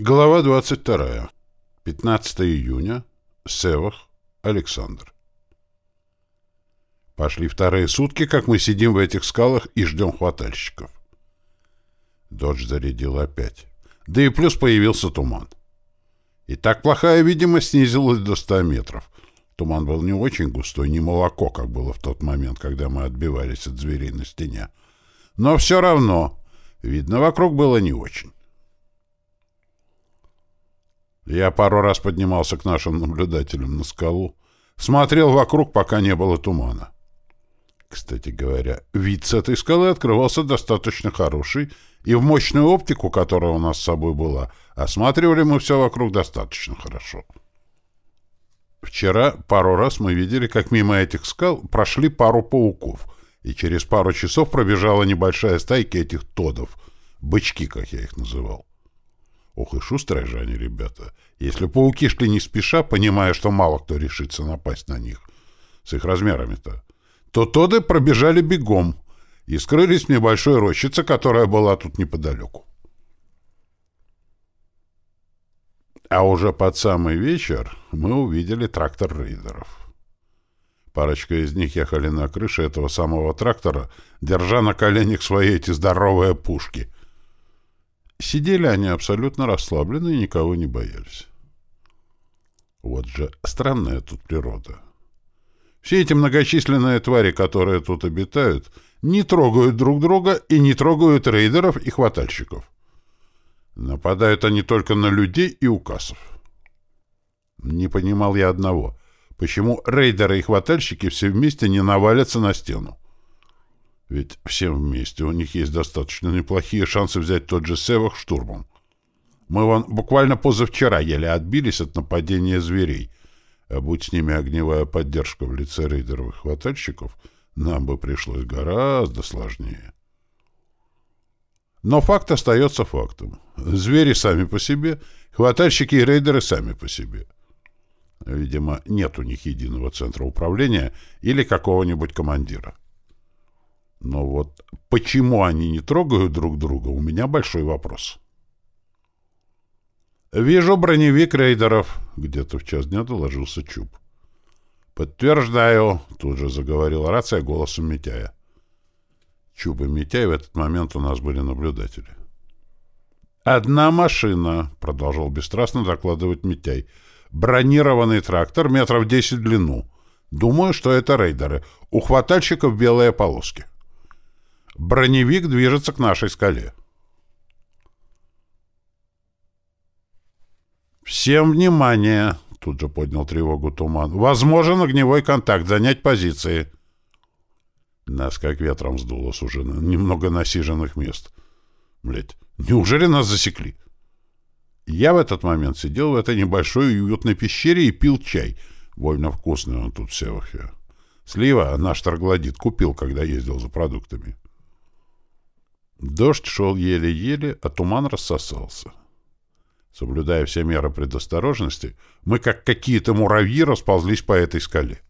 Глава 22. 15 июня. Севах. Александр. Пошли вторые сутки, как мы сидим в этих скалах и ждем хватальщиков. Дождь зарядил опять. Да и плюс появился туман. И так плохая видимость снизилась до 100 метров. Туман был не очень густой, не молоко, как было в тот момент, когда мы отбивались от зверей на стене. Но все равно, видно, вокруг было не очень. Я пару раз поднимался к нашим наблюдателям на скалу, смотрел вокруг, пока не было тумана. Кстати говоря, вид с этой скалы открывался достаточно хороший, и в мощную оптику, которая у нас с собой была, осматривали мы все вокруг достаточно хорошо. Вчера пару раз мы видели, как мимо этих скал прошли пару пауков, и через пару часов пробежала небольшая стайка этих тодов, бычки, как я их называл. Ох и шустрые же они, ребята. Если пауки шли не спеша, понимая, что мало кто решится напасть на них, с их размерами-то, то тоды пробежали бегом и скрылись в небольшой рощице, которая была тут неподалеку. А уже под самый вечер мы увидели трактор рейдеров. Парочка из них ехали на крыше этого самого трактора, держа на коленях свои эти здоровые пушки — Сидели они абсолютно расслаблены и никого не боялись. Вот же странная тут природа. Все эти многочисленные твари, которые тут обитают, не трогают друг друга и не трогают рейдеров и хватальщиков. Нападают они только на людей и указов. Не понимал я одного. Почему рейдеры и хватальщики все вместе не навалятся на стену? Ведь всем вместе у них есть достаточно неплохие шансы взять тот же Севах штурмом. Мы вон буквально позавчера еле отбились от нападения зверей, а будь с ними огневая поддержка в лице рейдеров и хватальщиков, нам бы пришлось гораздо сложнее. Но факт остается фактом. Звери сами по себе, хватальщики и рейдеры сами по себе. Видимо, нет у них единого центра управления или какого-нибудь командира. Но вот почему они не трогают друг друга, у меня большой вопрос. «Вижу броневик рейдеров», — где-то в час дня доложился Чуб. «Подтверждаю», — тут же заговорила рация голосом Митяя. Чуб и Митяй в этот момент у нас были наблюдатели. «Одна машина», — продолжал бесстрастно докладывать Митяй. «Бронированный трактор метров десять в длину. Думаю, что это рейдеры. У хватальщиков белые полоски». Броневик движется к нашей скале. «Всем внимание!» — тут же поднял тревогу туман. «Возможен огневой контакт. Занять позиции!» Нас как ветром сдуло с уже немного насиженных мест. Блять, неужели нас засекли? Я в этот момент сидел в этой небольшой и уютной пещере и пил чай. Вольно вкусный он тут все. Слива наш торгладит купил, когда ездил за продуктами. Дождь шел еле-еле, а туман рассосался. Соблюдая все меры предосторожности, мы, как какие-то муравьи, расползлись по этой скале.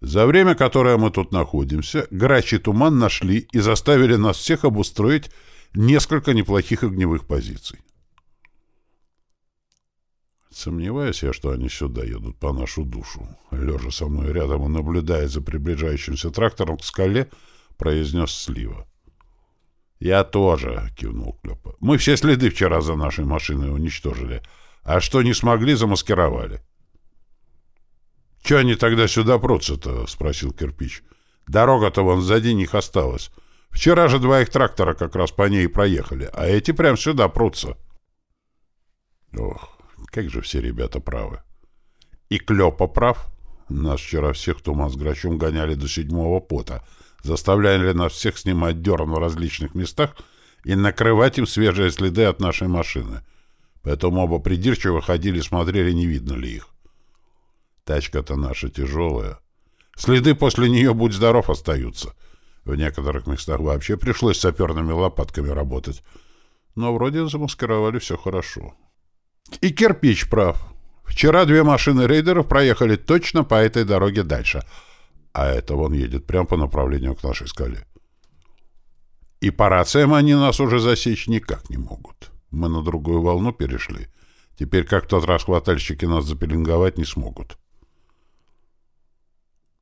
За время, которое мы тут находимся, грач и туман нашли и заставили нас всех обустроить несколько неплохих огневых позиций. Сомневаюсь я, что они сюда едут по нашу душу. Лежа со мной рядом и наблюдая за приближающимся трактором к скале, произнес Слива. «Я тоже», — кивнул Клёпа. «Мы все следы вчера за нашей машиной уничтожили, а что не смогли, замаскировали». «Чё они тогда сюда прутся-то?» — спросил Кирпич. «Дорога-то вон сзади них осталась. Вчера же два их трактора как раз по ней проехали, а эти прям сюда прутся». Ох, как же все ребята правы. И Клёпа прав. Нас вчера всех туман с грачом гоняли до седьмого пота — заставляли нас всех снимать дерн в различных местах и накрывать им свежие следы от нашей машины. Поэтому оба придирчиво ходили, смотрели, не видно ли их. Тачка-то наша тяжелая. Следы после нее, будь здоров, остаются. В некоторых местах вообще пришлось саперными лопатками работать. Но вроде замаскировали все хорошо. И кирпич прав. Вчера две машины рейдеров проехали точно по этой дороге дальше — а это вон едет прямо по направлению к нашей скале. И по рациям они нас уже засечь никак не могут. Мы на другую волну перешли. Теперь как в тот раз хватальщики нас запеленговать не смогут.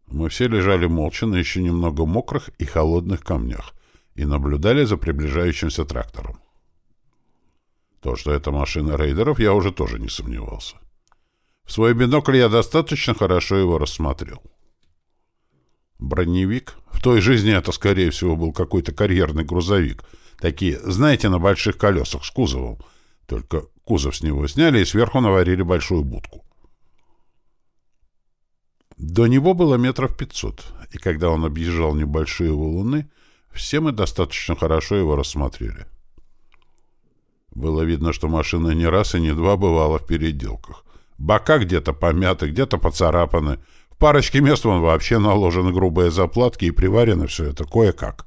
Мы все лежали молча на еще немного мокрых и холодных камнях и наблюдали за приближающимся трактором. То, что это машина рейдеров, я уже тоже не сомневался. В свой бинокль я достаточно хорошо его рассмотрел. Броневик. В той жизни это, скорее всего, был какой-то карьерный грузовик. Такие, знаете, на больших колесах с кузовом. Только кузов с него сняли и сверху наварили большую будку. До него было метров пятьсот, и когда он объезжал небольшие валуны, все мы достаточно хорошо его рассмотрели. Было видно, что машина не раз и не два бывала в переделках. Бока где-то помяты, где-то поцарапаны. В парочке мест вон вообще наложены грубые заплатки и приварено все это кое-как.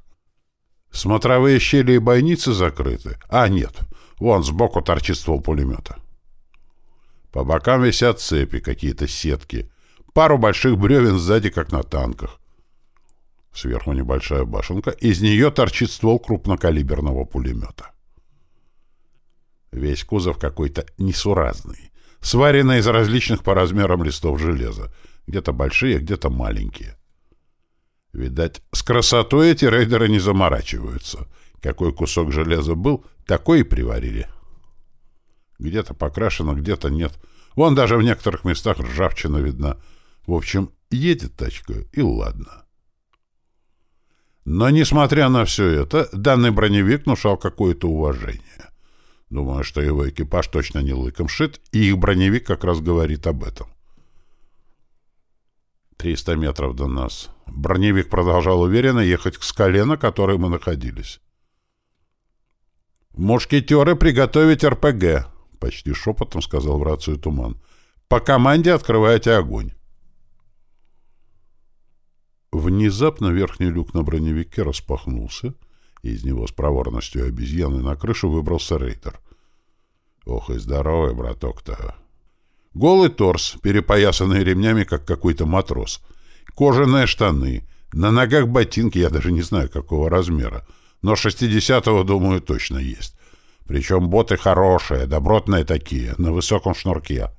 Смотровые щели и бойницы закрыты. А, нет, вон сбоку торчит ствол пулемета. По бокам висят цепи, какие-то сетки. Пару больших бревен сзади, как на танках. Сверху небольшая башенка. Из нее торчит ствол крупнокалиберного пулемета. Весь кузов какой-то несуразный, сваренный из различных по размерам листов железа, где-то большие, где-то маленькие. Видать, с красотой эти рейдеры не заморачиваются. Какой кусок железа был, такой и приварили. Где-то покрашено, где-то нет. Вон даже в некоторых местах ржавчина видна. В общем, едет тачка, и ладно. Но, несмотря на все это, данный броневик внушал какое-то уважение. Думаю, что его экипаж точно не лыком шит, и их броневик как раз говорит об этом. 300 метров до нас. Броневик продолжал уверенно ехать к скале, на которой мы находились. «Мушкетеры приготовить РПГ», — почти шепотом сказал в рацию Туман. «По команде открывайте огонь». Внезапно верхний люк на броневике распахнулся, — из него с проворностью обезьяны на крышу выбрался рейдер. Ох и здоровый браток-то. Голый торс, перепоясанный ремнями, как какой-то матрос. Кожаные штаны. На ногах ботинки, я даже не знаю, какого размера. Но 60-го, думаю, точно есть. Причем боты хорошие, добротные такие, на высоком шнурке.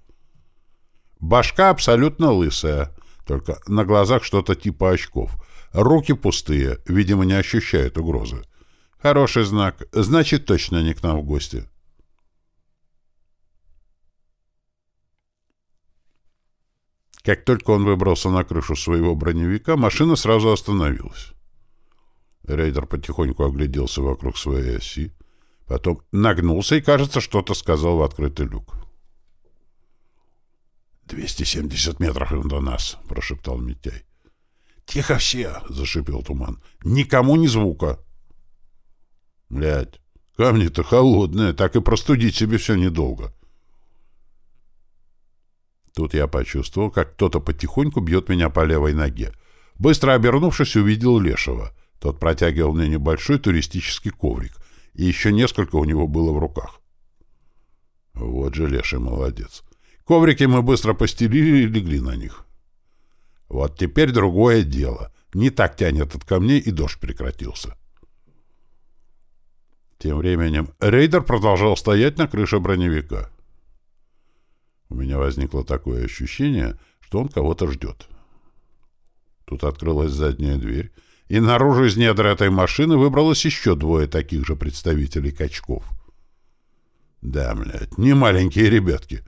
Башка абсолютно лысая, только на глазах что-то типа очков. Руки пустые, видимо, не ощущают угрозы. Хороший знак. Значит, точно не к нам в гости. Как только он выбрался на крышу своего броневика, машина сразу остановилась. Рейдер потихоньку огляделся вокруг своей оси, потом нагнулся и, кажется, что-то сказал в открытый люк. «Двести семьдесят метров до нас», — прошептал Митяй. «Тихо все!» — зашипел туман. «Никому ни звука!» Блядь, камни-то холодные, так и простудить себе все недолго. Тут я почувствовал, как кто-то потихоньку бьет меня по левой ноге. Быстро обернувшись, увидел Лешего. Тот протягивал мне небольшой туристический коврик, и еще несколько у него было в руках. Вот же Леший молодец. Коврики мы быстро постелили и легли на них. Вот теперь другое дело. Не так тянет от камней, и дождь прекратился. Тем временем рейдер продолжал стоять на крыше броневика. У меня возникло такое ощущение, что он кого-то ждет. Тут открылась задняя дверь, и наружу из недр этой машины выбралось еще двое таких же представителей качков. Да, блядь, не маленькие ребятки.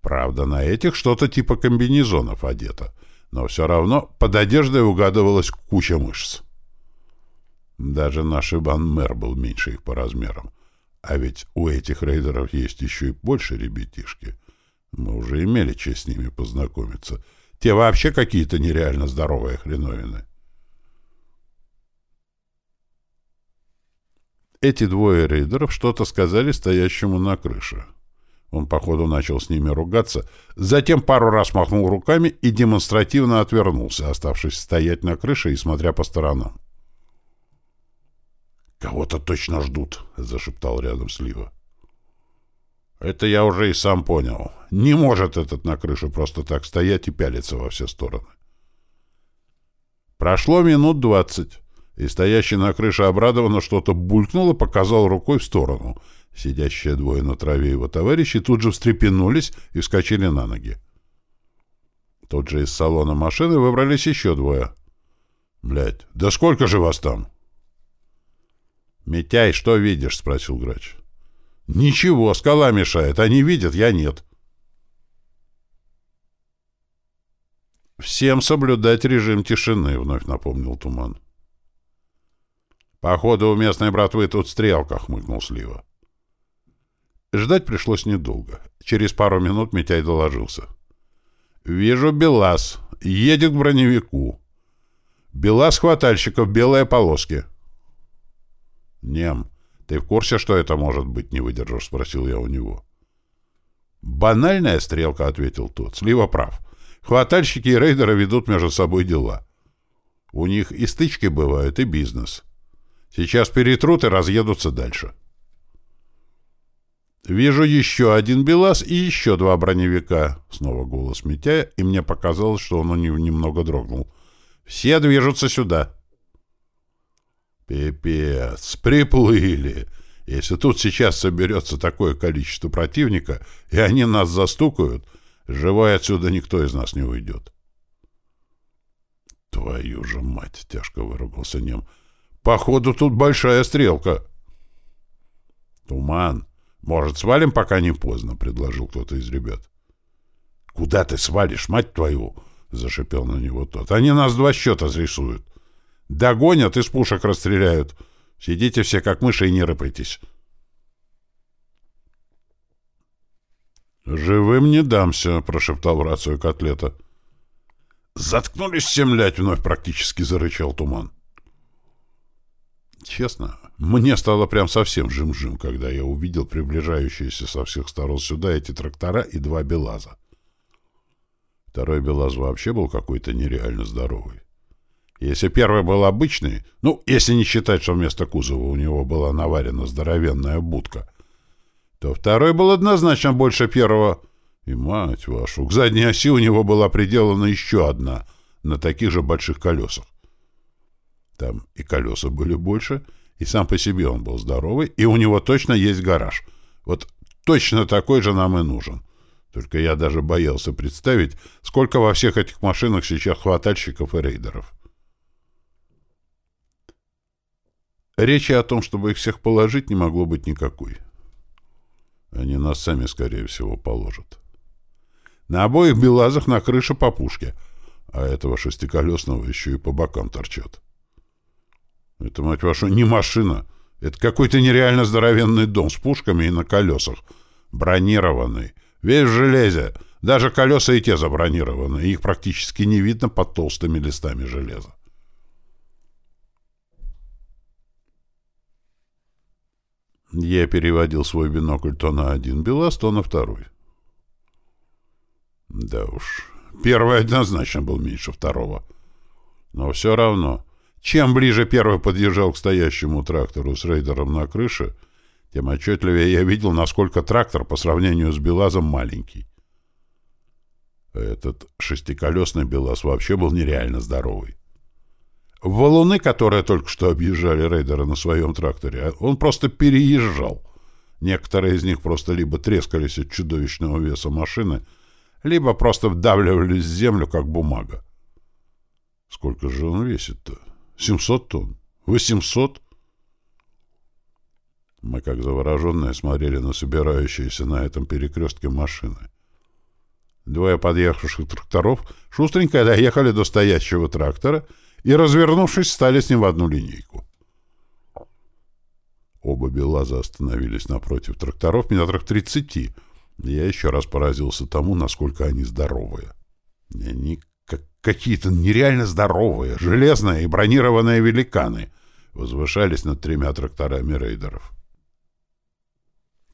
Правда, на этих что-то типа комбинезонов одето, но все равно под одеждой угадывалась куча мышц. Даже наш Иван-мэр был меньше их по размерам. А ведь у этих рейдеров есть еще и больше ребятишки. Мы уже имели честь с ними познакомиться. Те вообще какие-то нереально здоровые хреновины. Эти двое рейдеров что-то сказали стоящему на крыше. Он, походу, начал с ними ругаться, затем пару раз махнул руками и демонстративно отвернулся, оставшись стоять на крыше и смотря по сторонам. «Кого-то точно ждут», — зашептал рядом Слива. «Это я уже и сам понял. Не может этот на крыше просто так стоять и пялиться во все стороны». Прошло минут двадцать, и стоящий на крыше обрадованно что-то булькнул и показал рукой в сторону. Сидящие двое на траве его товарищи тут же встрепенулись и вскочили на ноги. Тут же из салона машины выбрались еще двое. Блядь, да сколько же вас там? Митяй, что видишь? спросил грач. Ничего, скала мешает. Они видят, я нет. Всем соблюдать режим тишины, вновь напомнил Туман. Походу, у местной братвы тут стрелка, хмыкнул Слива. Ждать пришлось недолго. Через пару минут Митяй доложился. «Вижу БелАЗ. Едет к броневику. БелАЗ хватальщиков, белые полоски». «Нем, ты в курсе, что это может быть?» — не выдержав, спросил я у него. «Банальная стрелка», — ответил тот. «Слива прав. Хватальщики и рейдеры ведут между собой дела. У них и стычки бывают, и бизнес. Сейчас перетрут и разъедутся дальше». «Вижу еще один БелАЗ и еще два броневика», — снова голос Митяя, и мне показалось, что он немного дрогнул. «Все движутся сюда». «Пипец, приплыли. Если тут сейчас соберется такое количество противника, и они нас застукают, живой отсюда никто из нас не уйдет». «Твою же мать!» — тяжко выругался Нем. «Походу, тут большая стрелка». «Туман». «Может, свалим, пока не поздно?» — предложил кто-то из ребят. «Куда ты свалишь, мать твою?» — зашипел на него тот. «Они нас два счета срисуют. Догонят, из пушек расстреляют. Сидите все как мыши и не рыпайтесь». «Живым не дамся», — прошептал в рацию котлета. «Заткнулись все, млять!» — вновь практически зарычал туман. Честно, мне стало прям совсем жим-жим, когда я увидел приближающиеся со всех сторон сюда эти трактора и два БелАЗа. Второй БелАЗ вообще был какой-то нереально здоровый. Если первый был обычный, ну, если не считать, что вместо кузова у него была наварена здоровенная будка, то второй был однозначно больше первого. И, мать вашу, к задней оси у него была приделана еще одна, на таких же больших колесах. Там и колеса были больше, и сам по себе он был здоровый, и у него точно есть гараж. Вот точно такой же нам и нужен. Только я даже боялся представить, сколько во всех этих машинах сейчас хватальщиков и рейдеров. Речи о том, чтобы их всех положить, не могло быть никакой. Они нас сами, скорее всего, положат. На обоих белазах на крыше по пушке, а этого шестиколесного еще и по бокам торчат. Это, мать вашу, не машина. Это какой-то нереально здоровенный дом с пушками и на колесах. Бронированный. Весь в железе. Даже колеса и те забронированы. Их практически не видно под толстыми листами железа. Я переводил свой бинокль то на один белаз, то на второй. Да уж, первый однозначно был меньше второго. Но все равно чем ближе первый подъезжал к стоящему трактору с рейдером на крыше, тем отчетливее я видел, насколько трактор по сравнению с БелАЗом маленький. Этот шестиколесный БелАЗ вообще был нереально здоровый. Валуны, которые только что объезжали рейдера на своем тракторе, он просто переезжал. Некоторые из них просто либо трескались от чудовищного веса машины, либо просто вдавливались в землю, как бумага. Сколько же он весит-то? 700 тонн? 800? Мы, как завороженные, смотрели на собирающиеся на этом перекрестке машины. Двое подъехавших тракторов шустренько доехали до стоящего трактора и, развернувшись, стали с ним в одну линейку. Оба БелАЗа остановились напротив тракторов метрах тридцати. Я еще раз поразился тому, насколько они здоровые. Они какие-то нереально здоровые, железные и бронированные великаны возвышались над тремя тракторами рейдеров.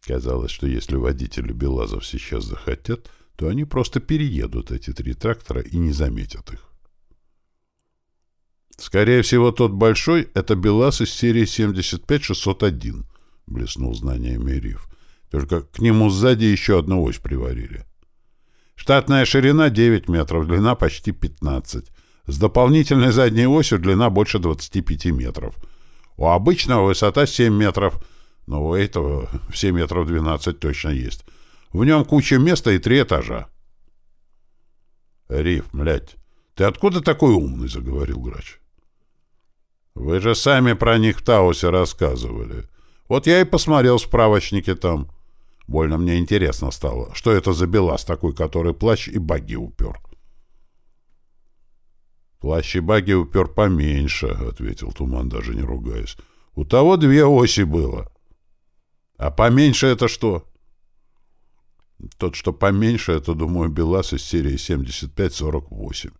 Казалось, что если водители Белазов сейчас захотят, то они просто переедут эти три трактора и не заметят их. Скорее всего, тот большой — это БелАЗ из серии 75601, блеснул знаниями Риф. Только к нему сзади еще одну ось приварили. Штатная ширина 9 метров, длина почти 15. С дополнительной задней осью длина больше 25 метров. У обычного высота 7 метров, Но у этого все метров двенадцать точно есть. В нем куча места и три этажа. Риф, блядь, ты откуда такой умный, заговорил грач. Вы же сами про них в Таусе рассказывали. Вот я и посмотрел в справочнике там. Больно мне интересно стало, что это за белаз такой, который плащ и баги упер. Плащ и баги упер поменьше, ответил Туман, даже не ругаясь. У того две оси было. А поменьше это что? Тот, что поменьше, это, думаю, БелАЗ из серии 75-48.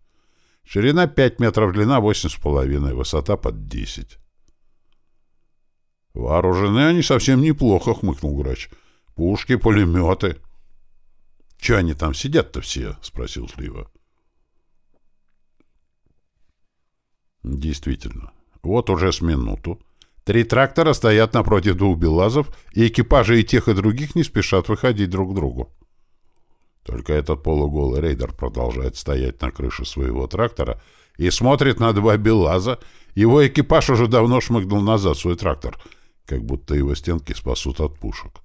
Ширина 5 метров, длина 8,5, высота под 10. Вооружены они совсем неплохо, хмыкнул грач. Пушки, пулеметы. Че они там сидят-то все? Спросил Слива. Действительно. Вот уже с минуту Три трактора стоят напротив двух белазов, и экипажи и тех, и других не спешат выходить друг к другу. Только этот полуголый рейдер продолжает стоять на крыше своего трактора и смотрит на два белаза. Его экипаж уже давно шмыгнул назад свой трактор, как будто его стенки спасут от пушек.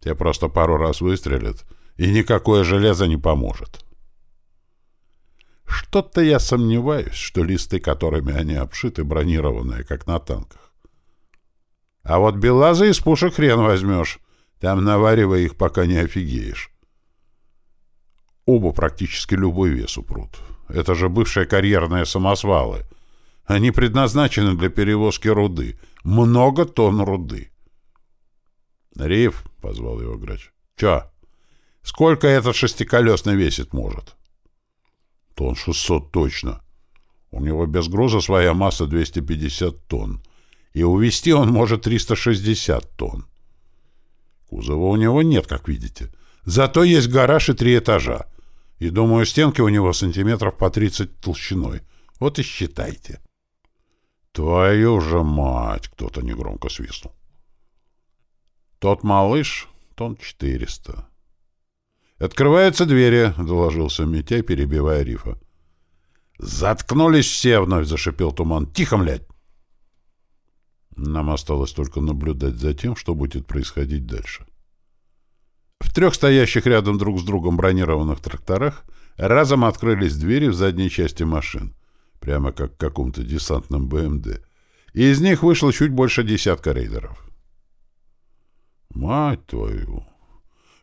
Те просто пару раз выстрелят, и никакое железо не поможет. Что-то я сомневаюсь, что листы, которыми они обшиты, бронированные, как на танках. А вот белазы из пушек хрен возьмешь. Там наваривай их, пока не офигеешь. Оба практически любой вес упрут. Это же бывшие карьерные самосвалы. Они предназначены для перевозки руды. Много тонн руды. «Риф», — позвал его грач. «Чё? Сколько этот шестиколесный весит может?» Тонн 600 точно. У него без груза своя масса 250 тонн. И увезти он может 360 тонн. Кузова у него нет, как видите. Зато есть гараж и три этажа. И, думаю, стенки у него сантиметров по 30 толщиной. Вот и считайте. Твою же мать! Кто-то негромко свистнул. Тот малыш, тон 400. «Открываются двери», — доложился Митяй, перебивая рифа. «Заткнулись все!» — вновь зашипел туман. «Тихо, млядь!» Нам осталось только наблюдать за тем, что будет происходить дальше. В трех стоящих рядом друг с другом бронированных тракторах разом открылись двери в задней части машин, прямо как в каком-то десантном БМД, и из них вышло чуть больше десятка рейдеров. «Мать твою!»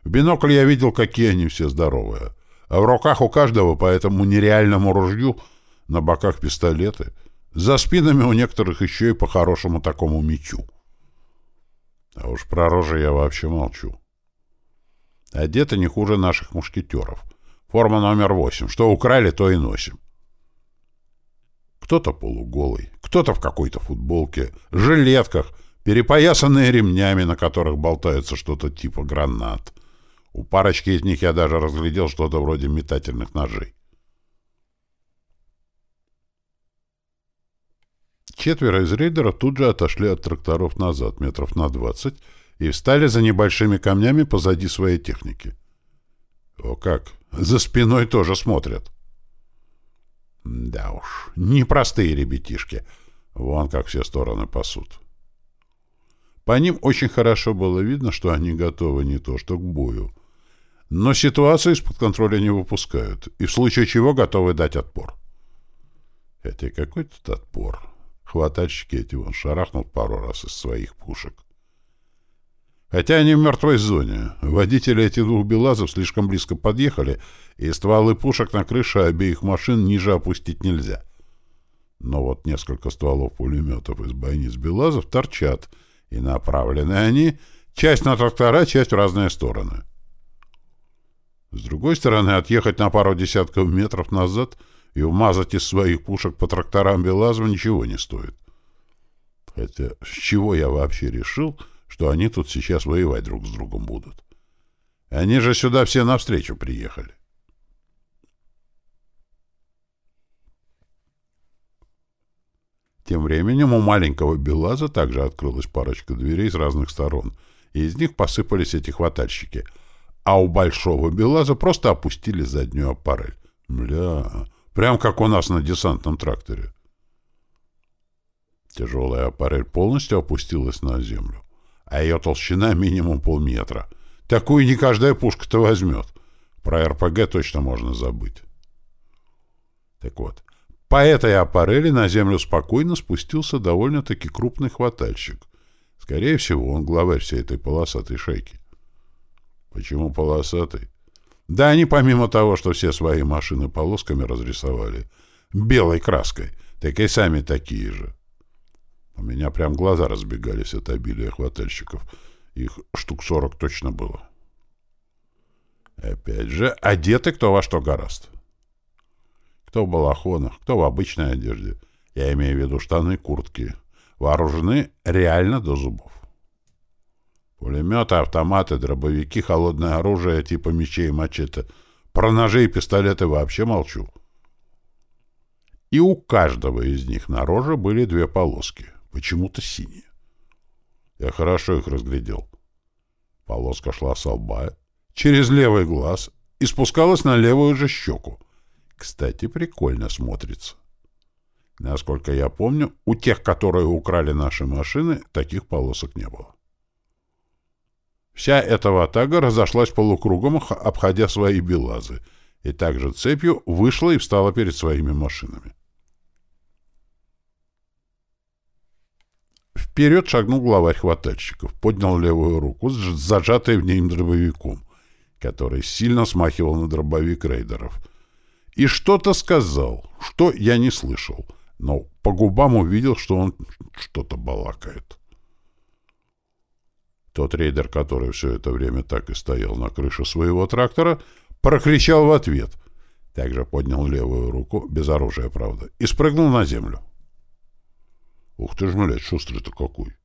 В бинокль я видел, какие они все здоровые. А в руках у каждого по этому нереальному ружью на боках пистолеты. За спинами у некоторых еще и по-хорошему такому мечу. А уж про оружие я вообще молчу. Одеты не хуже наших мушкетеров. Форма номер восемь. Что украли, то и носим. Кто-то полуголый, кто-то в какой-то футболке, жилетках, перепоясанные ремнями, на которых болтается что-то типа гранат. У парочки из них я даже разглядел что-то вроде метательных ножей. Четверо из рейдеров тут же отошли от тракторов назад, метров на двадцать, и встали за небольшими камнями позади своей техники. О как! За спиной тоже смотрят. Да уж, непростые ребятишки. Вон как все стороны пасут. По ним очень хорошо было видно, что они готовы не то что к бою, но ситуацию из-под контроля не выпускают, и в случае чего готовы дать отпор. Хотя какой тут отпор? Хватальщики эти вон шарахнут пару раз из своих пушек. Хотя они в мертвой зоне. Водители этих двух белазов слишком близко подъехали, и стволы пушек на крыше обеих машин ниже опустить нельзя. Но вот несколько стволов пулеметов из бойниц белазов торчат, и направлены они часть на трактора, часть в разные стороны. С другой стороны, отъехать на пару десятков метров назад и вмазать из своих пушек по тракторам Белазова ничего не стоит. Хотя с чего я вообще решил, что они тут сейчас воевать друг с другом будут? Они же сюда все навстречу приехали. Тем временем у маленького Белаза также открылась парочка дверей с разных сторон, и из них посыпались эти хватальщики — а у большого БелАЗа просто опустили заднюю аппарель. Бля, прям как у нас на десантном тракторе. Тяжелая аппарель полностью опустилась на землю. А ее толщина минимум полметра. Такую не каждая пушка-то возьмет. Про РПГ точно можно забыть. Так вот, по этой аппарели на землю спокойно спустился довольно-таки крупный хватальщик. Скорее всего, он главарь всей этой полосатой шейки. Почему полосатый? Да они помимо того, что все свои машины полосками разрисовали, белой краской, так и сами такие же. У меня прям глаза разбегались от обилия хватальщиков. Их штук сорок точно было. Опять же, одеты кто во что гораст. Кто в балахонах, кто в обычной одежде. Я имею в виду штаны, куртки. Вооружены реально до зубов. Пулеметы, автоматы, дробовики, холодное оружие типа мечей и мачете. Про ножи и пистолеты вообще молчу. И у каждого из них на роже были две полоски, почему-то синие. Я хорошо их разглядел. Полоска шла с лба, через левый глаз и спускалась на левую же щеку. Кстати, прикольно смотрится. Насколько я помню, у тех, которые украли наши машины, таких полосок не было. Вся эта ватага разошлась полукругом, обходя свои белазы, и также цепью вышла и встала перед своими машинами. Вперед шагнул главарь хватальщиков, поднял левую руку с зажатой в ней дробовиком, который сильно смахивал на дробовик рейдеров — и что-то сказал, что я не слышал, но по губам увидел, что он что-то балакает. Тот рейдер, который все это время так и стоял на крыше своего трактора, прокричал в ответ, также поднял левую руку, без оружия, правда, и спрыгнул на землю. Ух ты ж, блядь, шустрый-то какой!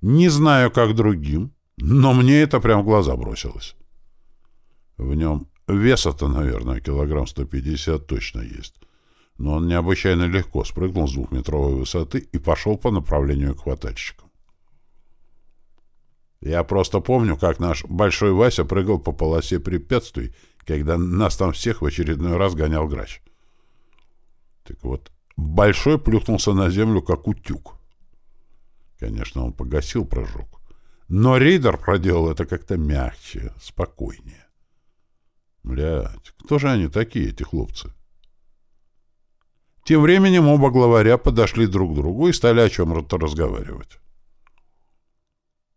Не знаю, как другим, но мне это прям в глаза бросилось. В нем Веса-то, наверное, килограмм 150 точно есть. Но он необычайно легко спрыгнул с двухметровой высоты и пошел по направлению к хватальщикам. Я просто помню, как наш Большой Вася прыгал по полосе препятствий, когда нас там всех в очередной раз гонял грач. Так вот, Большой плюхнулся на землю, как утюг. Конечно, он погасил прожог. Но рейдер проделал это как-то мягче, спокойнее. Блядь, кто же они такие, эти хлопцы? Тем временем оба главаря подошли друг к другу и стали о чем-то разговаривать.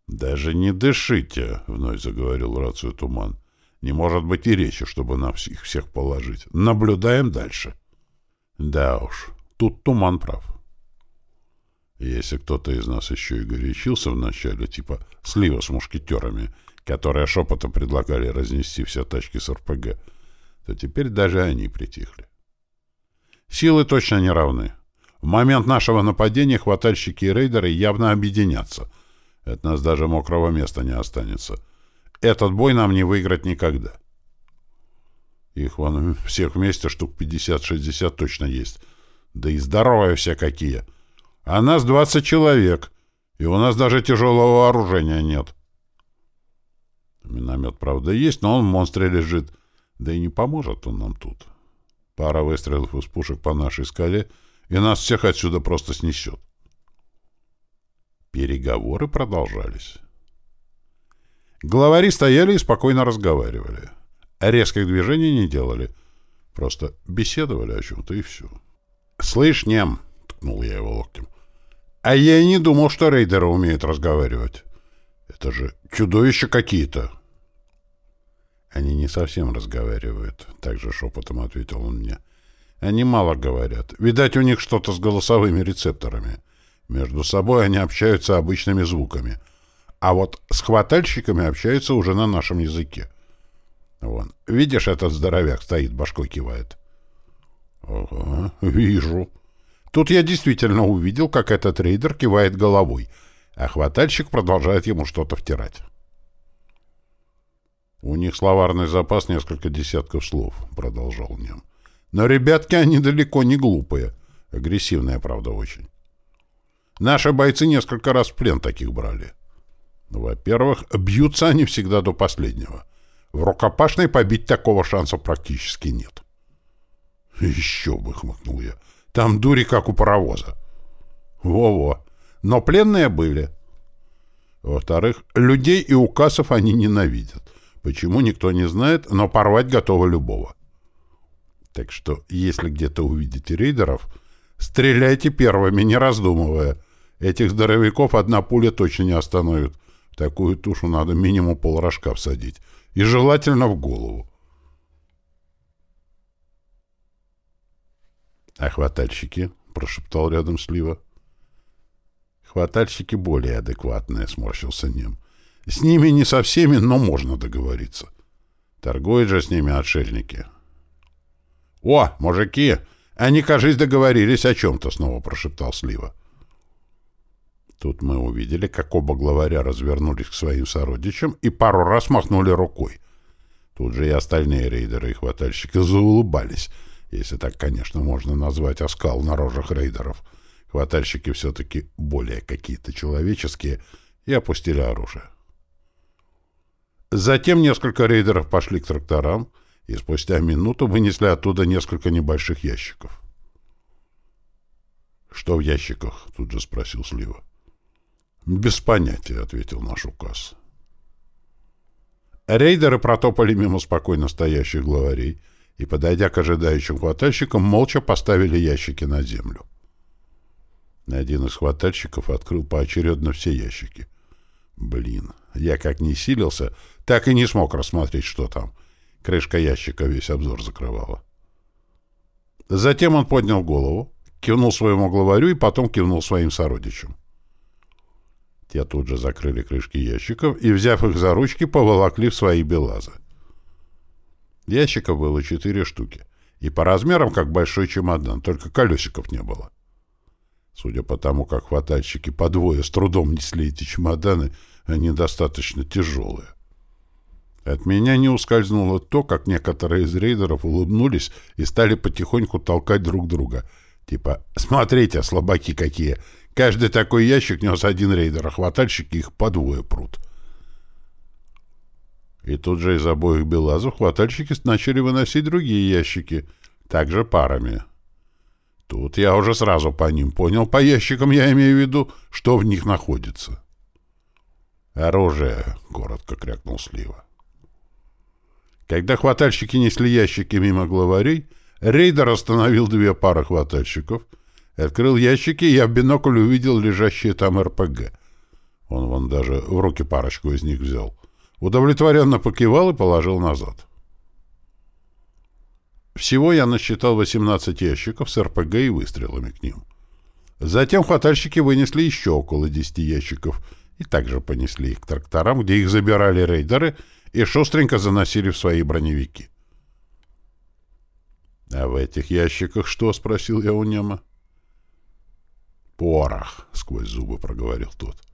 «Даже не дышите», — вновь заговорил рацию Туман. «Не может быть и речи, чтобы нам их всех положить. Наблюдаем дальше». «Да уж, тут Туман прав». Если кто-то из нас еще и горячился вначале, типа слива с мушкетерами, которые шепотом предлагали разнести все тачки с РПГ, то теперь даже они притихли. Силы точно не равны. В момент нашего нападения хватальщики и рейдеры явно объединятся. От нас даже мокрого места не останется. Этот бой нам не выиграть никогда. Их вон всех вместе штук 50-60 точно есть. Да и здоровые все какие. А нас 20 человек, и у нас даже тяжелого вооружения нет. Миномет, правда, есть, но он в монстре лежит. Да и не поможет он нам тут. Пара выстрелов из пушек по нашей скале, и нас всех отсюда просто снесет. Переговоры продолжались. Главари стояли и спокойно разговаривали. Резких движений не делали. Просто беседовали о чем-то, и все. «Слышь, нем!» — ткнул я его локтем. «А я и не думал, что рейдеры умеют разговаривать. Это же чудовища какие-то!» Они не совсем разговаривают, также шепотом ответил он мне. Они мало говорят. Видать, у них что-то с голосовыми рецепторами. Между собой они общаются обычными звуками. А вот с хватальщиками общаются уже на нашем языке. Вон, видишь, этот здоровяк стоит, башкой кивает. Ага, вижу. Тут я действительно увидел, как этот рейдер кивает головой, а хватальщик продолжает ему что-то втирать. «У них словарный запас несколько десятков слов», — продолжал Нем. «Но ребятки они далеко не глупые. Агрессивные, правда, очень. Наши бойцы несколько раз в плен таких брали. Во-первых, бьются они всегда до последнего. В рукопашной побить такого шанса практически нет». «Еще бы», — хмыкнул я. «Там дури, как у паровоза». «Во-во. Но пленные были». Во-вторых, людей и указов они ненавидят. Почему, никто не знает, но порвать готовы любого. Так что, если где-то увидите рейдеров, стреляйте первыми, не раздумывая. Этих здоровяков одна пуля точно не остановит. Такую тушу надо минимум полрожка всадить. И желательно в голову. «А хватальщики?» — прошептал рядом Слива. «Хватальщики более адекватные», — сморщился Нем. «С ними не со всеми, но можно договориться. Торгуют же с ними отшельники». «О, мужики! Они, кажись, договорились о чем-то», — снова прошептал Слива. Тут мы увидели, как оба главаря развернулись к своим сородичам и пару раз махнули рукой. Тут же и остальные рейдеры и хватальщики заулыбались — если так, конечно, можно назвать оскал на рожах рейдеров. Хватальщики все-таки более какие-то человеческие и опустили оружие. Затем несколько рейдеров пошли к тракторам и спустя минуту вынесли оттуда несколько небольших ящиков. «Что в ящиках?» — тут же спросил Слива. «Без понятия», — ответил наш указ. Рейдеры протопали мимо спокойно стоящих главарей — и, подойдя к ожидающим хватальщикам, молча поставили ящики на землю. Один из хватальщиков открыл поочередно все ящики. Блин, я как не силился, так и не смог рассмотреть, что там. Крышка ящика весь обзор закрывала. Затем он поднял голову, кивнул своему главарю и потом кивнул своим сородичам. Те тут же закрыли крышки ящиков и, взяв их за ручки, поволокли в свои белазы. Ящиков было четыре штуки. И по размерам, как большой чемодан, только колесиков не было. Судя по тому, как хватальщики по двое с трудом несли эти чемоданы, они достаточно тяжелые. От меня не ускользнуло то, как некоторые из рейдеров улыбнулись и стали потихоньку толкать друг друга. Типа «Смотрите, слабаки какие! Каждый такой ящик нес один рейдер, а хватальщики их по двое прут». И тут же из обоих белазов хватальщики начали выносить другие ящики, также парами. Тут я уже сразу по ним понял, по ящикам я имею в виду, что в них находится. «Оружие!» — коротко крякнул Слива. Когда хватальщики несли ящики мимо главарей, рейдер остановил две пары хватальщиков, открыл ящики, и я в бинокль увидел лежащие там РПГ. Он вон даже в руки парочку из них взял. Удовлетворенно покивал и положил назад. Всего я насчитал 18 ящиков с РПГ и выстрелами к ним. Затем хватальщики вынесли еще около 10 ящиков и также понесли их к тракторам, где их забирали рейдеры и шустренько заносили в свои броневики. «А в этих ящиках что?» — спросил я у Нема. «Порох», — сквозь зубы проговорил тот.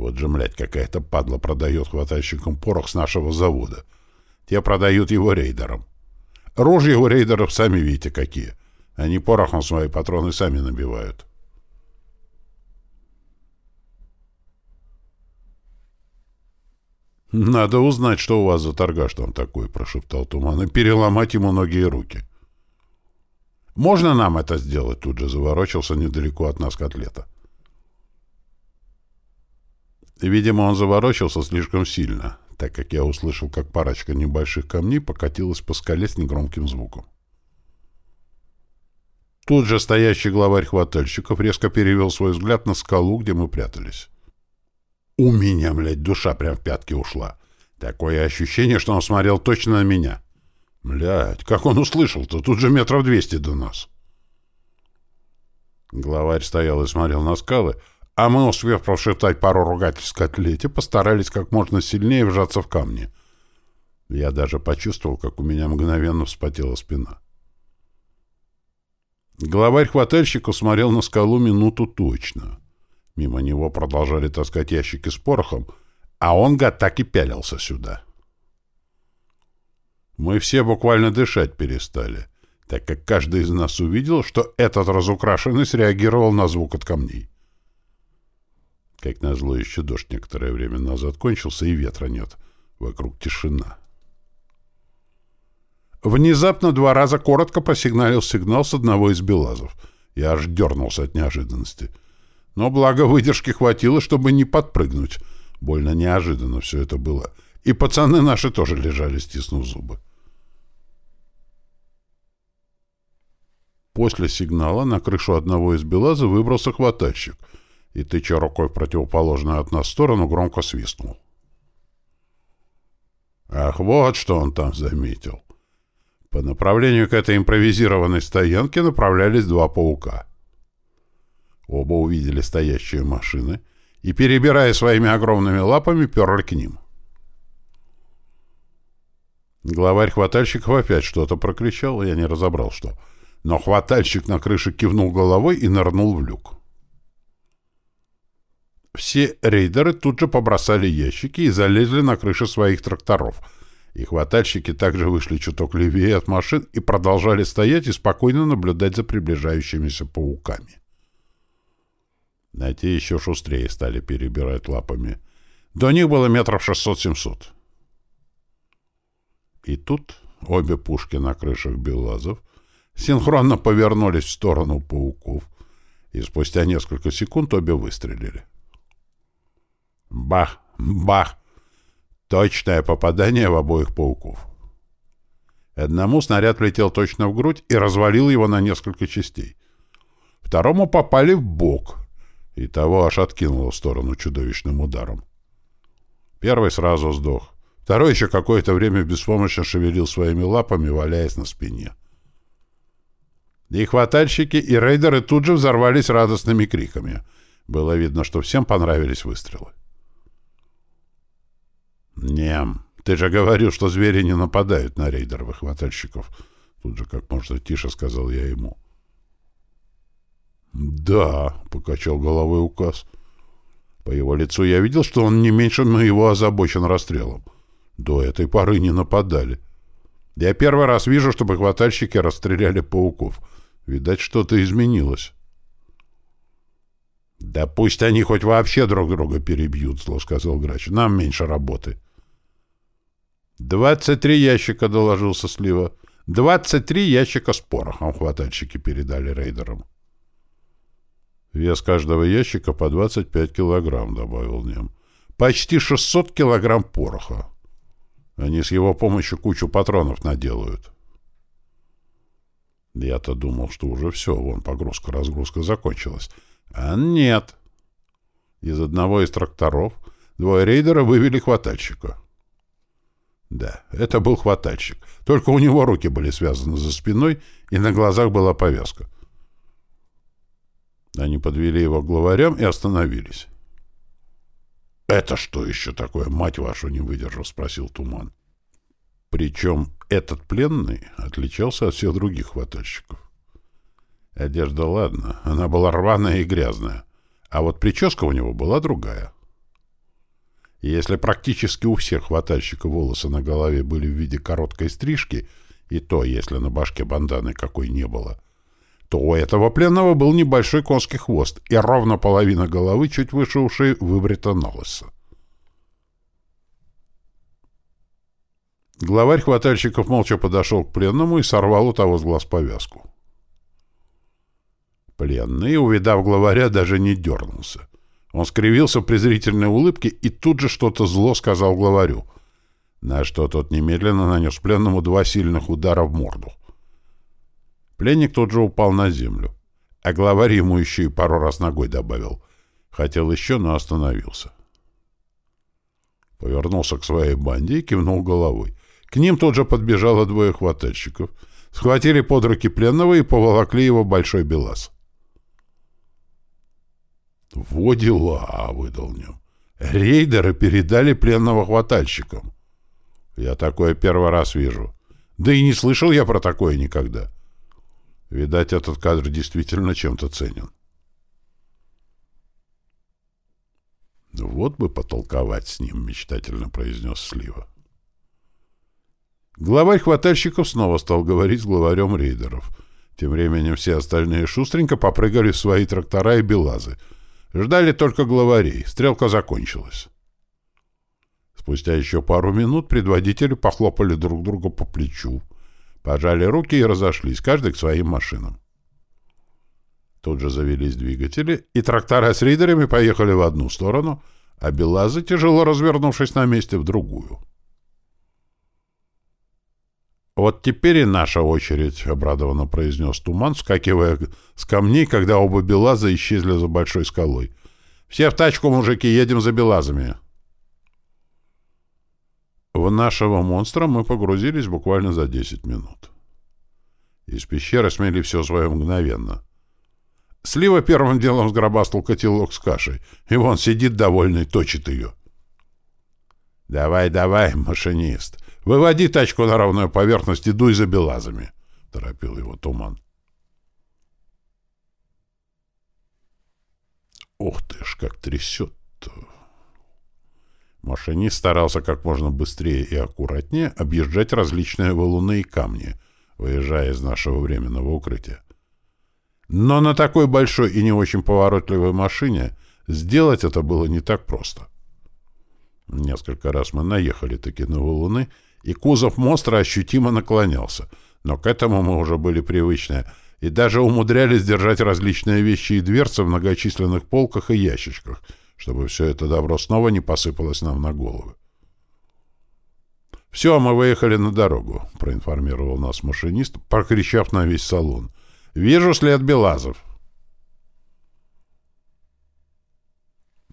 Вот же, млядь, какая-то падла продает хватальщикам порох с нашего завода. Те продают его рейдерам. Ружья у рейдеров сами видите какие. Они порохом свои патроны сами набивают. «Надо узнать, что у вас за торгаш там такой», — прошептал Туман, — «и переломать ему ноги и руки». «Можно нам это сделать?» — тут же заворочился недалеко от нас котлета. Видимо, он заворочился слишком сильно, так как я услышал, как парочка небольших камней покатилась по скале с негромким звуком. Тут же стоящий главарь хватальщиков резко перевел свой взгляд на скалу, где мы прятались. У меня, блядь, душа прям в пятки ушла. Такое ощущение, что он смотрел точно на меня. Блядь, как он услышал-то? Тут же метров двести до нас. Главарь стоял и смотрел на скалы, а мы, успев прошептать пару ругательств котлете, постарались как можно сильнее вжаться в камни. Я даже почувствовал, как у меня мгновенно вспотела спина. Главарь хватальщика смотрел на скалу минуту точно. Мимо него продолжали таскать ящики с порохом, а он, гад, так и пялился сюда. Мы все буквально дышать перестали, так как каждый из нас увидел, что этот разукрашенный среагировал на звук от камней. Как назло, еще дождь некоторое время назад кончился, и ветра нет. Вокруг тишина. Внезапно два раза коротко посигналил сигнал с одного из белазов. Я аж дернулся от неожиданности. Но благо выдержки хватило, чтобы не подпрыгнуть. Больно неожиданно все это было. И пацаны наши тоже лежали, стиснув зубы. После сигнала на крышу одного из Белаза выбрался хватальщик и, тыча рукой в противоположную от нас сторону, громко свистнул. Ах, вот что он там заметил. По направлению к этой импровизированной стоянке направлялись два паука. Оба увидели стоящие машины и, перебирая своими огромными лапами, перли к ним. Главарь хватальщиков опять что-то прокричал, я не разобрал, что. Но хватальщик на крыше кивнул головой и нырнул в люк. Все рейдеры тут же побросали ящики и залезли на крыши своих тракторов. И хватальщики также вышли чуток левее от машин и продолжали стоять и спокойно наблюдать за приближающимися пауками. На те еще шустрее стали перебирать лапами. До них было метров шестьсот-семьсот. И тут обе пушки на крышах Белазов синхронно повернулись в сторону пауков, и спустя несколько секунд обе выстрелили. Бах! Бах! Точное попадание в обоих пауков. Одному снаряд летел точно в грудь и развалил его на несколько частей. Второму попали в бок, и того аж откинуло в сторону чудовищным ударом. Первый сразу сдох. Второй еще какое-то время беспомощно шевелил своими лапами, валяясь на спине. И хватальщики, и рейдеры тут же взорвались радостными криками. Было видно, что всем понравились выстрелы. «Нем, ты же говорил, что звери не нападают на рейдеров и хватальщиков». Тут же как можно тише сказал я ему. «Да», — покачал головой указ. По его лицу я видел, что он не меньше моего озабочен расстрелом. До этой поры не нападали. Я первый раз вижу, чтобы хватальщики расстреляли пауков. Видать, что-то изменилось. «Да пусть они хоть вообще друг друга перебьют», — зло сказал Грач. «Нам меньше работы». «Двадцать три ящика», — доложился Слива. «Двадцать три ящика с порохом хватальщики передали рейдерам». «Вес каждого ящика по 25 килограмм», — добавил Нем. «Почти 600 килограмм пороха. Они с его помощью кучу патронов наделают». Я-то думал, что уже все, вон погрузка-разгрузка закончилась. А нет. Из одного из тракторов двое рейдера вывели хватальщика. Да, это был хватальщик. Только у него руки были связаны за спиной, и на глазах была повязка. Они подвели его к главарям и остановились. «Это что еще такое, мать вашу, не выдержал?» — спросил Туман. Причем этот пленный отличался от всех других хватальщиков. Одежда, ладно, она была рваная и грязная, а вот прическа у него была другая. Если практически у всех хватальщиков волосы на голове были в виде короткой стрижки, и то, если на башке банданы какой не было — то у этого пленного был небольшой конский хвост, и ровно половина головы чуть выше ушей выбрита на лысо. Главарь хватальщиков молча подошел к пленному и сорвал у того с глаз повязку. Пленный, увидав главаря, даже не дернулся. Он скривился в презрительной улыбке и тут же что-то зло сказал главарю, на что тот немедленно нанес пленному два сильных удара в морду. Пленник тут же упал на землю. А главарь ему еще и пару раз ногой добавил. Хотел еще, но остановился. Повернулся к своей банде и кивнул головой. К ним тут же подбежало двое хватальщиков. Схватили под руки пленного и поволокли его большой белаз. «Во дела!» — выдал нем. «Рейдеры передали пленного хватальщикам. Я такое первый раз вижу. Да и не слышал я про такое никогда. Видать, этот кадр действительно чем-то ценен. «Вот бы потолковать с ним», — мечтательно произнес Слива. Главарь хватальщиков снова стал говорить с главарем рейдеров. Тем временем все остальные шустренько попрыгали в свои трактора и белазы. Ждали только главарей. Стрелка закончилась. Спустя еще пару минут предводители похлопали друг друга по плечу, Пожали руки и разошлись, каждый к своим машинам. Тут же завелись двигатели, и трактора с рейдерами поехали в одну сторону, а Белазы, тяжело развернувшись на месте, в другую. «Вот теперь и наша очередь», — обрадованно произнес Туман, вскакивая с камней, когда оба Белаза исчезли за большой скалой. «Все в тачку, мужики, едем за Белазами». В нашего монстра мы погрузились буквально за 10 минут. Из пещеры смели все свое мгновенно. Слива первым делом сгробастал котелок с кашей, и вон сидит довольный, точит ее. «Давай, давай, машинист, Выводи тачку на ровную поверхность и дуй за белазами, — торопил его туман. Ух ты ж, как трясет-то! Машинист старался как можно быстрее и аккуратнее объезжать различные валуны и камни, выезжая из нашего временного укрытия. Но на такой большой и не очень поворотливой машине сделать это было не так просто. Несколько раз мы наехали таки на валуны и кузов монстра ощутимо наклонялся, но к этому мы уже были привычны и даже умудрялись держать различные вещи и дверцы в многочисленных полках и ящичках, чтобы все это добро снова не посыпалось нам на головы. «Все, мы выехали на дорогу», — проинформировал нас машинист, прокричав на весь салон. «Вижу след Белазов».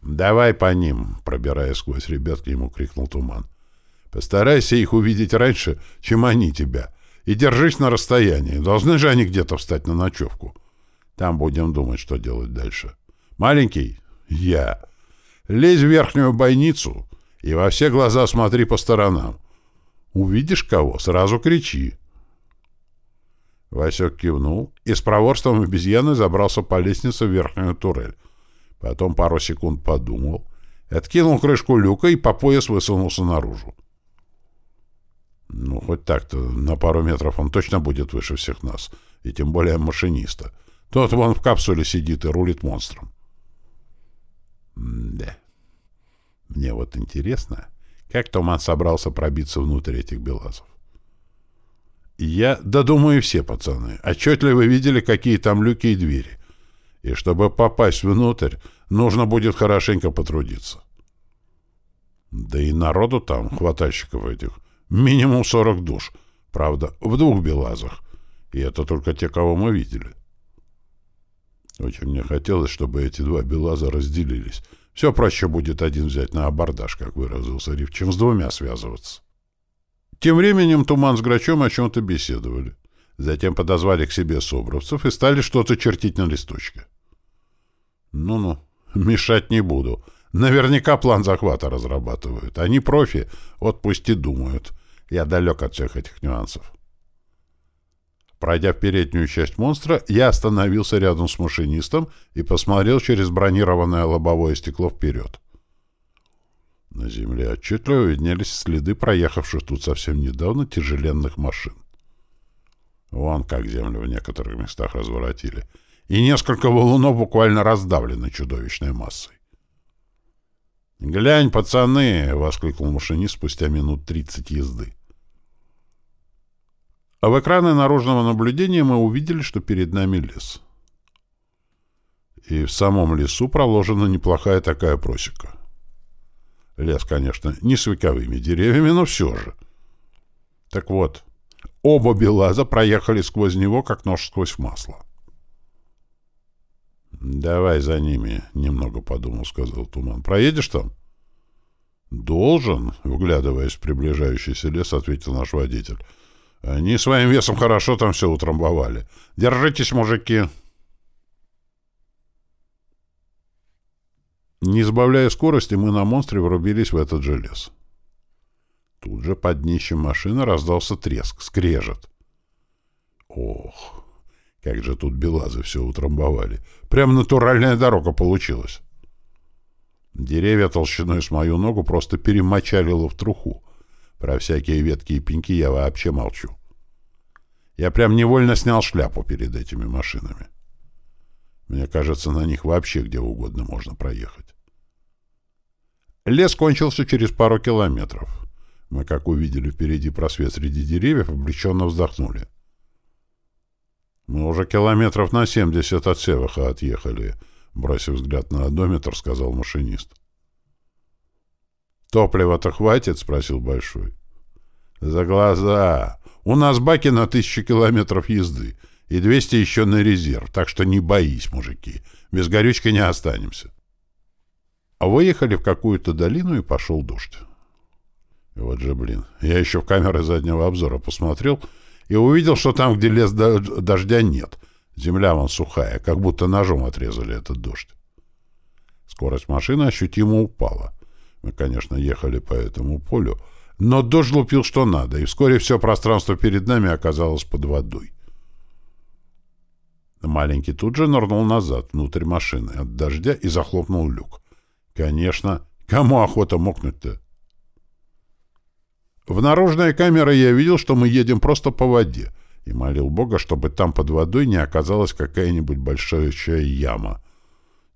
«Давай по ним», — пробирая сквозь ребят, к нему крикнул Туман. Постарайся их увидеть раньше, чем они тебя. И держись на расстоянии. Должны же они где-то встать на ночевку. Там будем думать, что делать дальше. Маленький? Я. Лезь в верхнюю бойницу и во все глаза смотри по сторонам. Увидишь кого, сразу кричи. Васек кивнул и с проворством обезьяны забрался по лестнице в верхнюю турель. Потом пару секунд подумал, откинул крышку люка и по пояс высунулся наружу. Ну, хоть так-то, на пару метров он точно будет выше всех нас, и тем более машиниста. Тот вон в капсуле сидит и рулит монстром. Да. Мне вот интересно, как Томан собрался пробиться внутрь этих белазов. Я, да думаю, все пацаны, отчетливо видели, какие там люки и двери. И чтобы попасть внутрь, нужно будет хорошенько потрудиться. Да и народу там, хватальщиков этих, Минимум 40 душ. Правда, в двух белазах. И это только те, кого мы видели. Очень мне хотелось, чтобы эти два белаза разделились. Все проще будет один взять на абордаж, как выразился Риф, чем с двумя связываться. Тем временем Туман с Грачом о чем-то беседовали. Затем подозвали к себе собровцев и стали что-то чертить на листочке. «Ну-ну, мешать не буду. Наверняка план захвата разрабатывают. Они профи, вот пусть и думают. Я далек от всех этих нюансов. Пройдя в переднюю часть монстра, я остановился рядом с машинистом и посмотрел через бронированное лобовое стекло вперед. На земле отчетливо виднелись следы проехавших тут совсем недавно тяжеленных машин. Вон как землю в некоторых местах разворотили. И несколько валунов буквально раздавлены чудовищной массой. «Глянь, пацаны!» — воскликнул машинист спустя минут тридцать езды. А в экраны наружного наблюдения мы увидели, что перед нами лес. И в самом лесу проложена неплохая такая просека. Лес, конечно, не с вековыми деревьями, но все же. Так вот, оба белаза проехали сквозь него, как нож сквозь масло. «Давай за ними», — немного подумал, — сказал Туман. «Проедешь там?» «Должен», — вглядываясь в приближающийся лес, ответил наш водитель. Они своим весом хорошо там все утрамбовали. Держитесь, мужики!» Не сбавляя скорости, мы на монстре врубились в этот же лес. Тут же под днищем машины раздался треск, скрежет. Ох, как же тут белазы все утрамбовали. Прям натуральная дорога получилась. Деревья толщиной с мою ногу просто перемочалило в труху. Про всякие ветки и пеньки я вообще молчу. Я прям невольно снял шляпу перед этими машинами. Мне кажется, на них вообще где угодно можно проехать. Лес кончился через пару километров. Мы, как увидели впереди просвет среди деревьев, облегченно вздохнули. Мы уже километров на семьдесят от Севаха отъехали, бросив взгляд на одометр, сказал машинист. «Топлива-то хватит?» — спросил Большой. «За глаза! У нас баки на тысячу километров езды, и 200 еще на резерв, так что не боись, мужики, без горючки не останемся». А выехали в какую-то долину, и пошел дождь. Вот же, блин, я еще в камеры заднего обзора посмотрел и увидел, что там, где лес дождя, нет. Земля вон сухая, как будто ножом отрезали этот дождь. Скорость машины ощутимо упала. Мы, конечно, ехали по этому полю, но дождь лупил что надо, и вскоре все пространство перед нами оказалось под водой. Маленький тут же нырнул назад, внутрь машины, от дождя и захлопнул люк. Конечно, кому охота мокнуть-то? В наружной камере я видел, что мы едем просто по воде, и молил Бога, чтобы там под водой не оказалась какая-нибудь большая яма.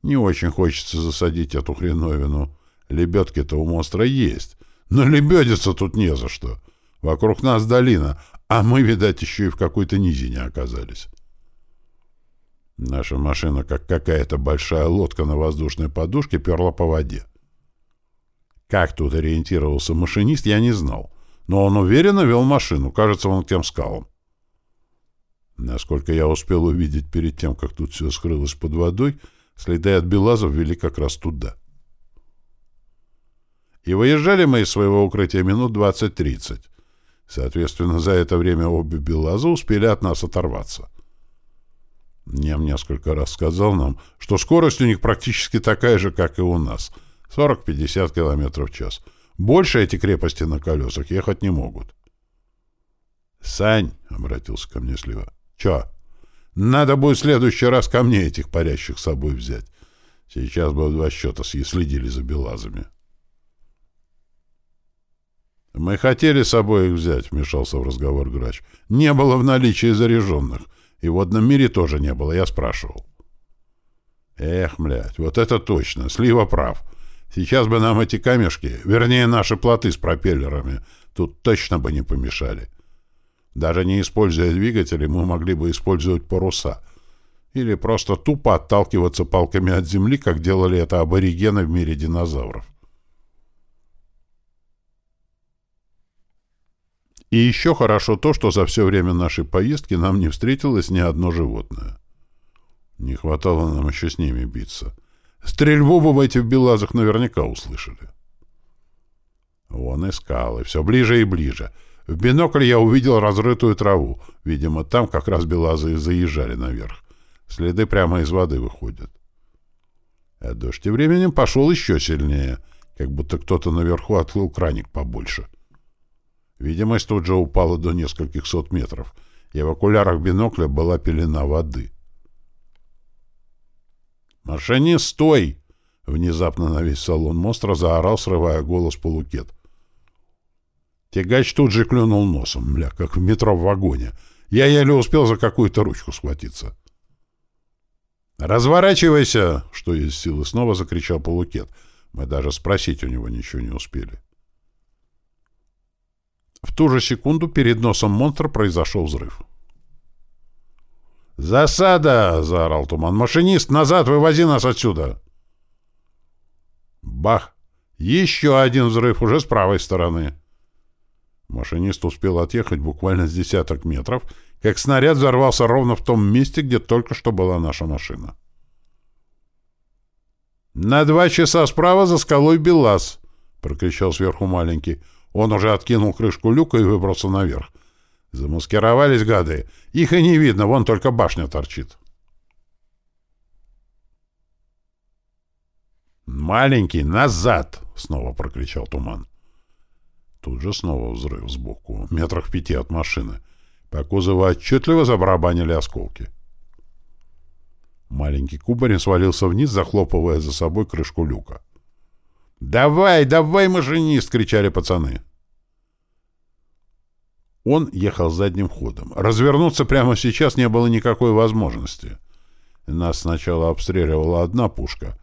Не очень хочется засадить эту хреновину. Лебедки-то у монстра есть, но лебедиться тут не за что. Вокруг нас долина, а мы, видать, еще и в какой-то низине оказались. Наша машина, как какая-то большая лодка на воздушной подушке, перла по воде. Как тут ориентировался машинист, я не знал. Но он уверенно вел машину, кажется, он к тем скалам. Насколько я успел увидеть перед тем, как тут все скрылось под водой, следы от Белазов вели как раз туда. И выезжали мы из своего укрытия минут 20-30. Соответственно, за это время обе Белаза успели от нас оторваться. Нем несколько раз сказал нам, что скорость у них практически такая же, как и у нас — 40-50 км в час. Больше эти крепости на колесах ехать не могут. — Сань, — обратился ко мне Слива, — чё? Надо будет в следующий раз ко мне этих парящих с собой взять. Сейчас бы в два счета следили за белазами. — Мы хотели с собой их взять, — вмешался в разговор грач. — Не было в наличии заряженных. И в одном мире тоже не было, я спрашивал. Эх, млядь, вот это точно, Слива прав. Сейчас бы нам эти камешки, вернее, наши плоты с пропеллерами, тут точно бы не помешали. Даже не используя двигатели, мы могли бы использовать паруса. Или просто тупо отталкиваться палками от земли, как делали это аборигены в мире динозавров. И еще хорошо то, что за все время нашей поездки нам не встретилось ни одно животное. Не хватало нам еще с ними биться. Стрельбу бы в этих белазах наверняка услышали. Вон и скалы, все ближе и ближе. В бинокль я увидел разрытую траву. Видимо, там как раз белазы заезжали наверх. Следы прямо из воды выходят. А дождь тем временем пошел еще сильнее, как будто кто-то наверху открыл краник побольше. — Видимость тут же упала до нескольких сот метров, и в окулярах бинокля была пелена воды. «Машинист, стой!» Внезапно на весь салон монстра заорал, срывая голос полукет. Тягач тут же клюнул носом, бля, как в метро в вагоне. Я еле успел за какую-то ручку схватиться. «Разворачивайся!» — что из силы снова закричал полукет. Мы даже спросить у него ничего не успели. В ту же секунду перед носом монстра произошел взрыв. «Засада!» — заорал Туман. «Машинист, назад! Вывози нас отсюда!» Бах! Еще один взрыв уже с правой стороны. Машинист успел отъехать буквально с десяток метров, как снаряд взорвался ровно в том месте, где только что была наша машина. «На два часа справа за скалой Белас!» — прокричал сверху маленький. Он уже откинул крышку люка и выбрался наверх. Замаскировались гады. Их и не видно, вон только башня торчит. «Маленький, назад!» — снова прокричал туман. Тут же снова взрыв сбоку, метрах пяти от машины. По кузову отчетливо забарабанили осколки. Маленький кубарин свалился вниз, захлопывая за собой крышку люка. «Давай, давай, машинист!» — кричали пацаны. Он ехал задним ходом. Развернуться прямо сейчас не было никакой возможности. Нас сначала обстреливала одна пушка.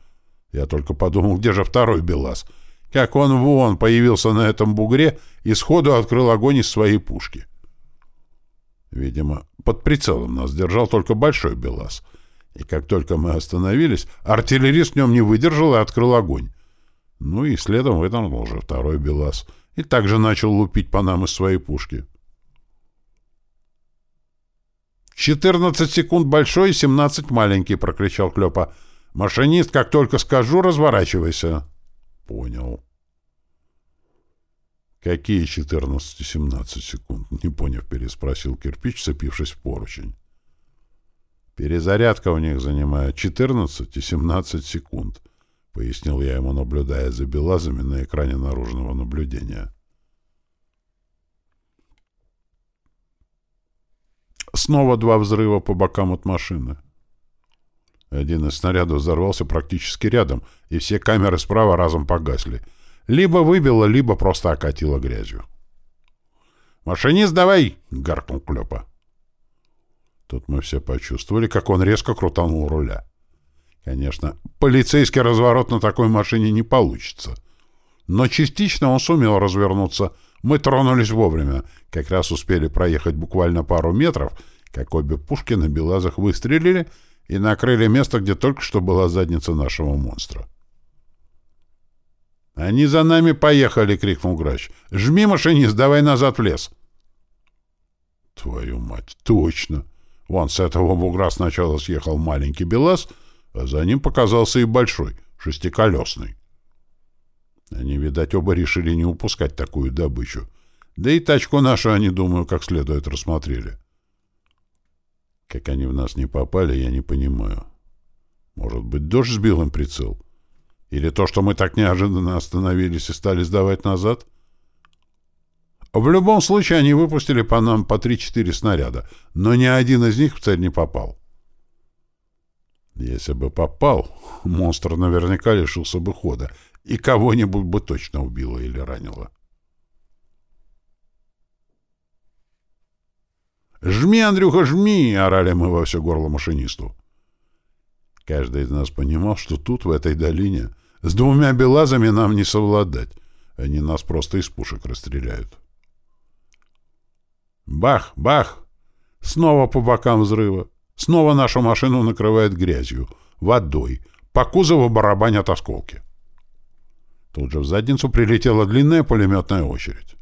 Я только подумал, где же второй БелАЗ? Как он вон появился на этом бугре и сходу открыл огонь из своей пушки. Видимо, под прицелом нас держал только большой БелАЗ. И как только мы остановились, артиллерист в нем не выдержал и открыл огонь. Ну и следом вынырнул уже второй БелАЗ и также начал лупить по нам из своей пушки. «Четырнадцать секунд большой и семнадцать маленький!» — прокричал Клёпа. «Машинист, как только скажу, разворачивайся!» «Понял». «Какие четырнадцать и семнадцать секунд?» — не поняв, переспросил кирпич, цепившись в поручень. «Перезарядка у них занимает четырнадцать и семнадцать секунд», — пояснил я ему, наблюдая за белазами на экране наружного наблюдения. Снова два взрыва по бокам от машины. Один из снарядов взорвался практически рядом, и все камеры справа разом погасли. Либо выбило, либо просто окатило грязью. «Машинист, давай!» — гаркнул Клёпа. Тут мы все почувствовали, как он резко крутанул руля. Конечно, полицейский разворот на такой машине не получится. Но частично он сумел развернуться. Мы тронулись вовремя. Как раз успели проехать буквально пару метров, как обе пушки на белазах выстрелили и накрыли место, где только что была задница нашего монстра. «Они за нами поехали!» — крикнул Грач. «Жми, машинист, давай назад в лес!» «Твою мать, точно!» Вон с этого бугра сначала съехал маленький БелАЗ, а за ним показался и большой, шестиколесный. Они, видать, оба решили не упускать такую добычу. Да и тачку нашу они, думаю, как следует рассмотрели. Как они в нас не попали, я не понимаю. Может быть, дождь сбил им прицел? Или то, что мы так неожиданно остановились и стали сдавать назад? В любом случае, они выпустили по нам по 3-4 снаряда, но ни один из них в цель не попал. Если бы попал, монстр наверняка лишился бы хода, и кого-нибудь бы точно убило или ранило. «Жми, Андрюха, жми!» — орали мы во все горло машинисту. Каждый из нас понимал, что тут, в этой долине, с двумя белазами нам не совладать. Они нас просто из пушек расстреляют. Бах, бах! Снова по бокам взрыва. Снова нашу машину накрывает грязью, водой. По кузову барабанят осколки. Тут же в задницу прилетела длинная пулеметная очередь.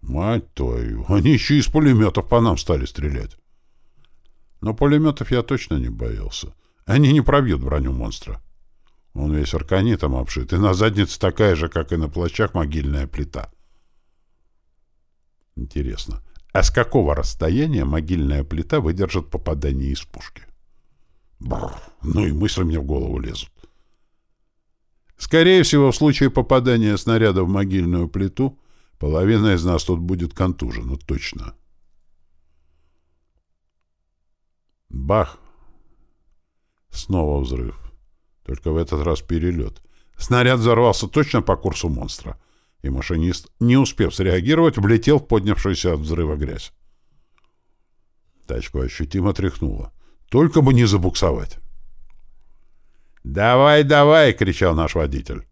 Мать твою, они еще из пулеметов по нам стали стрелять. Но пулеметов я точно не боялся. Они не пробьют броню монстра. Он весь арканитом обшит, и на заднице такая же, как и на плащах, могильная плита. Интересно, а с какого расстояния могильная плита выдержит попадание из пушки? Бррр, ну и мысли мне в голову лезут. Скорее всего, в случае попадания снаряда в могильную плиту Половина из нас тут будет контужена, точно. Бах! Снова взрыв. Только в этот раз перелет. Снаряд взорвался точно по курсу монстра, и машинист, не успев среагировать, влетел в поднявшуюся от взрыва грязь. Тачку ощутимо тряхнуло. Только бы не забуксовать. «Давай, давай!» — кричал наш водитель.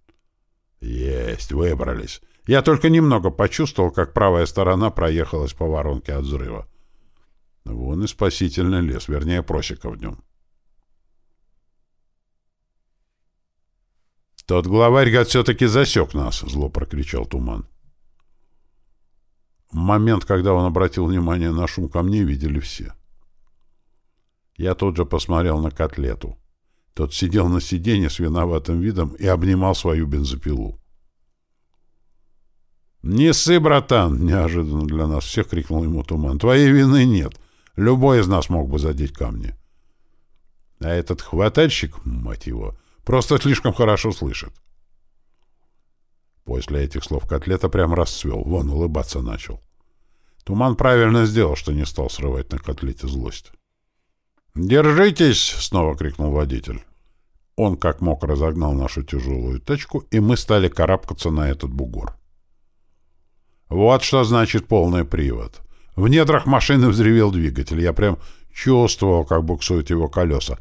«Есть, выбрались. Я только немного почувствовал, как правая сторона проехалась по воронке от взрыва. Вон и спасительный лес, вернее, просека в нем. «Тот главарь, гад, все-таки засек нас!» — зло прокричал Туман. Момент, когда он обратил внимание на шум камней, видели все. Я тут же посмотрел на котлету. Тот сидел на сиденье с виноватым видом и обнимал свою бензопилу. «Не ссы, братан!» — неожиданно для нас всех крикнул ему Туман. «Твоей вины нет. Любой из нас мог бы задеть камни». А этот хватальщик, мать его, просто слишком хорошо слышит. После этих слов котлета прям расцвел, вон улыбаться начал. Туман правильно сделал, что не стал срывать на котлете злость. «Держитесь!» — снова крикнул водитель. Он как мог разогнал нашу тяжелую тачку, и мы стали карабкаться на этот бугор. Вот что значит полный привод. В недрах машины взревел двигатель. Я прям чувствовал, как буксуют его колеса.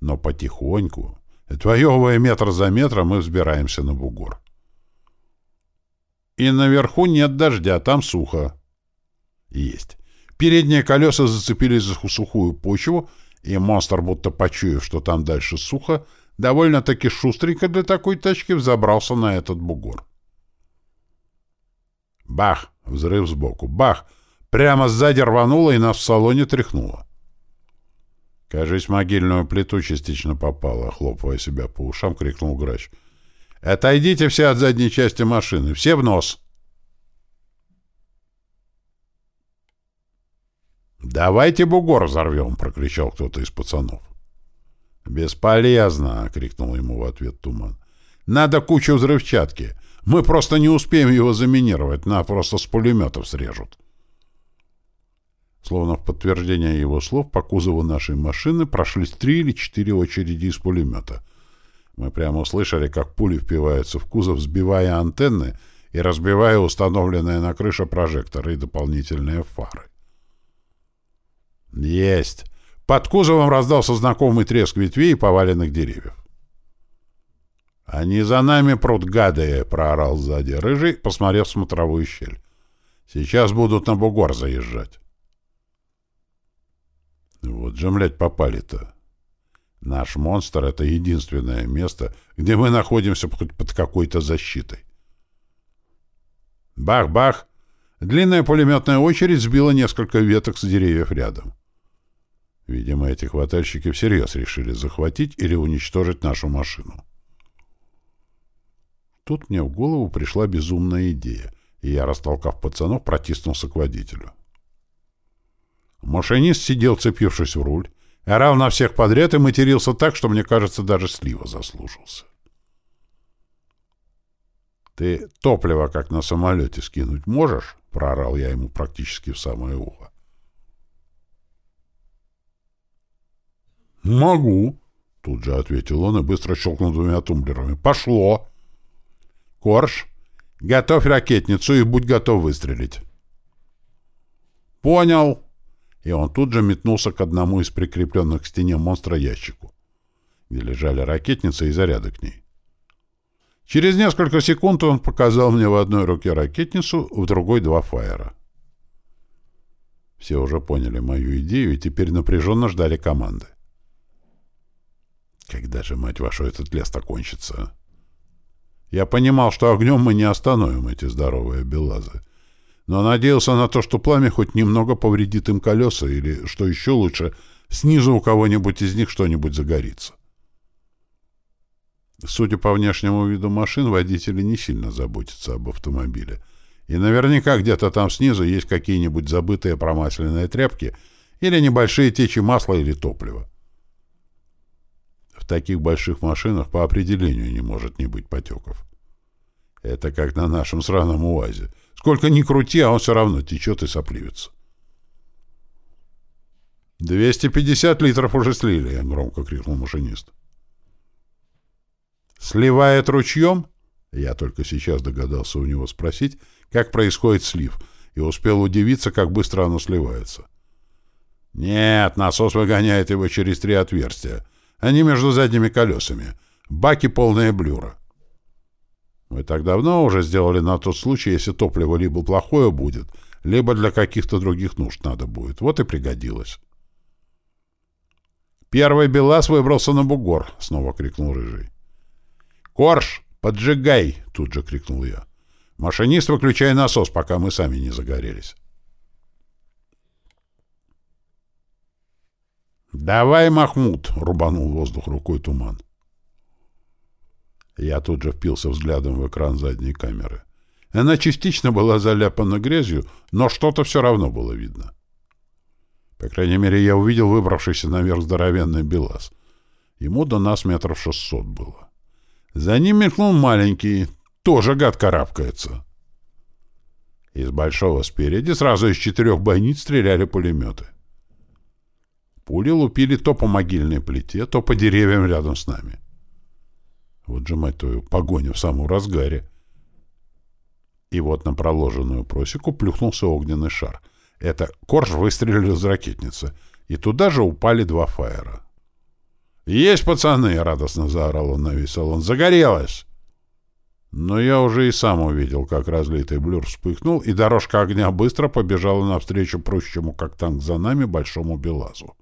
Но потихоньку, отвоевывая метр за метром, мы взбираемся на бугор. И наверху нет дождя, там сухо. Есть. Передние колеса зацепились за сухую почву, и монстр, будто почуяв, что там дальше сухо, довольно-таки шустренько для такой тачки взобрался на этот бугор. Бах! Взрыв сбоку. Бах! Прямо сзади рвануло и нас в салоне тряхнуло. Кажись, могильную плиту частично попало, хлопая себя по ушам, крикнул грач. «Отойдите все от задней части машины! Все в нос!» «Давайте бугор взорвем!» — прокричал кто-то из пацанов. «Бесполезно!» — крикнул ему в ответ Туман. «Надо кучу взрывчатки. Мы просто не успеем его заминировать. Нас просто с пулеметов срежут». Словно в подтверждение его слов, по кузову нашей машины прошлись три или четыре очереди из пулемета. Мы прямо услышали, как пули впиваются в кузов, сбивая антенны и разбивая установленные на крыше прожекторы и дополнительные фары. «Есть!» Под кузовом раздался знакомый треск ветвей и поваленных деревьев. «Они за нами прут, гады!» — проорал сзади рыжий, посмотрев в смотровую щель. «Сейчас будут на бугор заезжать». Вот же, блядь, попали-то. Наш монстр — это единственное место, где мы находимся хоть под какой-то защитой. Бах-бах! Длинная пулеметная очередь сбила несколько веток с деревьев рядом. Видимо, эти хватальщики всерьез решили захватить или уничтожить нашу машину. Тут мне в голову пришла безумная идея, и я, растолкав пацанов, протиснулся к водителю. Машинист сидел, цепившись в руль, орал на всех подряд и матерился так, что, мне кажется, даже слива заслужился. «Ты топливо, как на самолете, скинуть можешь?» — проорал я ему практически в самое ухо. «Могу», — тут же ответил он и быстро щелкнул двумя тумблерами. «Пошло!» «Корж, готовь ракетницу и будь готов выстрелить». «Понял», и он тут же метнулся к одному из прикрепленных к стене монстра ящику, где лежали ракетница и заряды к ней. Через несколько секунд он показал мне в одной руке ракетницу, в другой — два фаера. Все уже поняли мою идею и теперь напряженно ждали команды. Когда же, мать вашу, этот лес-то кончится? Я понимал, что огнем мы не остановим эти здоровые белазы но надеялся на то, что пламя хоть немного повредит им колеса или, что еще лучше, снизу у кого-нибудь из них что-нибудь загорится. Судя по внешнему виду машин, водители не сильно заботятся об автомобиле. И наверняка где-то там снизу есть какие-нибудь забытые промасленные тряпки или небольшие течи масла или топлива. В таких больших машинах по определению не может не быть потеков. Это как на нашем сраном УАЗе — Сколько ни крути, а он все равно течет и сопливится. «Двести пятьдесят литров уже слили!» — громко крикнул машинист. «Сливает ручьем?» Я только сейчас догадался у него спросить, как происходит слив, и успел удивиться, как быстро оно сливается. «Нет, насос выгоняет его через три отверстия. Они между задними колесами. Баки полные блюра. Мы так давно уже сделали на тот случай, если топливо либо плохое будет, либо для каких-то других нужд надо будет. Вот и пригодилось. «Первый БелАЗ выбрался на бугор!» — снова крикнул Рыжий. «Корж, поджигай!» — тут же крикнул я. «Машинист, выключай насос, пока мы сами не загорелись». «Давай, Махмуд!» — рубанул воздух рукой туман. Я тут же впился взглядом в экран задней камеры. Она частично была заляпана грязью, но что-то все равно было видно. По крайней мере, я увидел выбравшийся наверх здоровенный БелАЗ. Ему до нас метров шестьсот было. За ним мелькнул маленький, тоже гад карабкается. Из большого спереди сразу из четырех бойниц стреляли пулеметы. Пули лупили то по могильной плите, то по деревьям рядом с нами. Вот же, мать твою, погоня в самом разгаре. И вот на проложенную просеку плюхнулся огненный шар. Это Корж выстрелил из ракетницы, и туда же упали два фаера. «Есть, пацаны!» — радостно заорал он на весь салон. «Загорелось!» Но я уже и сам увидел, как разлитый блюр вспыхнул, и дорожка огня быстро побежала навстречу прущему, как танк за нами, большому белазу.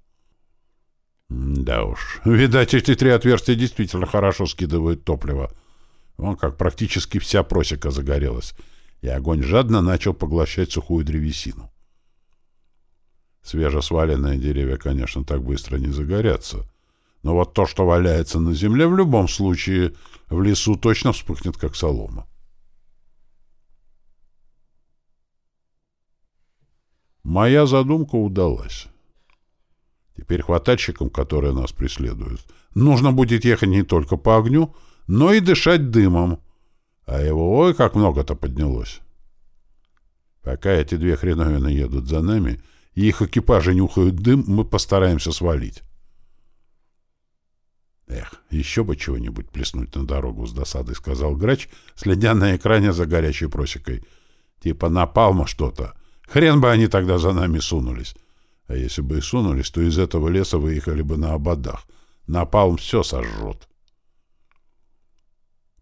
Да уж, видать, эти три отверстия действительно хорошо скидывают топливо. Вон как практически вся просека загорелась, и огонь жадно начал поглощать сухую древесину. Свежесваленные деревья, конечно, так быстро не загорятся, но вот то, что валяется на земле, в любом случае в лесу точно вспыхнет, как солома. Моя задумка удалась. Теперь хватальщикам, которые нас преследуют, нужно будет ехать не только по огню, но и дышать дымом. А его ой, как много-то поднялось. Пока эти две хреновины едут за нами, и их экипажи нюхают дым, мы постараемся свалить. Эх, еще бы чего-нибудь плеснуть на дорогу с досадой, сказал грач, следя на экране за горячей просекой. Типа напалма что-то. Хрен бы они тогда за нами сунулись. А если бы и сунулись, то из этого леса выехали бы на ободах. Напалм все сожжет.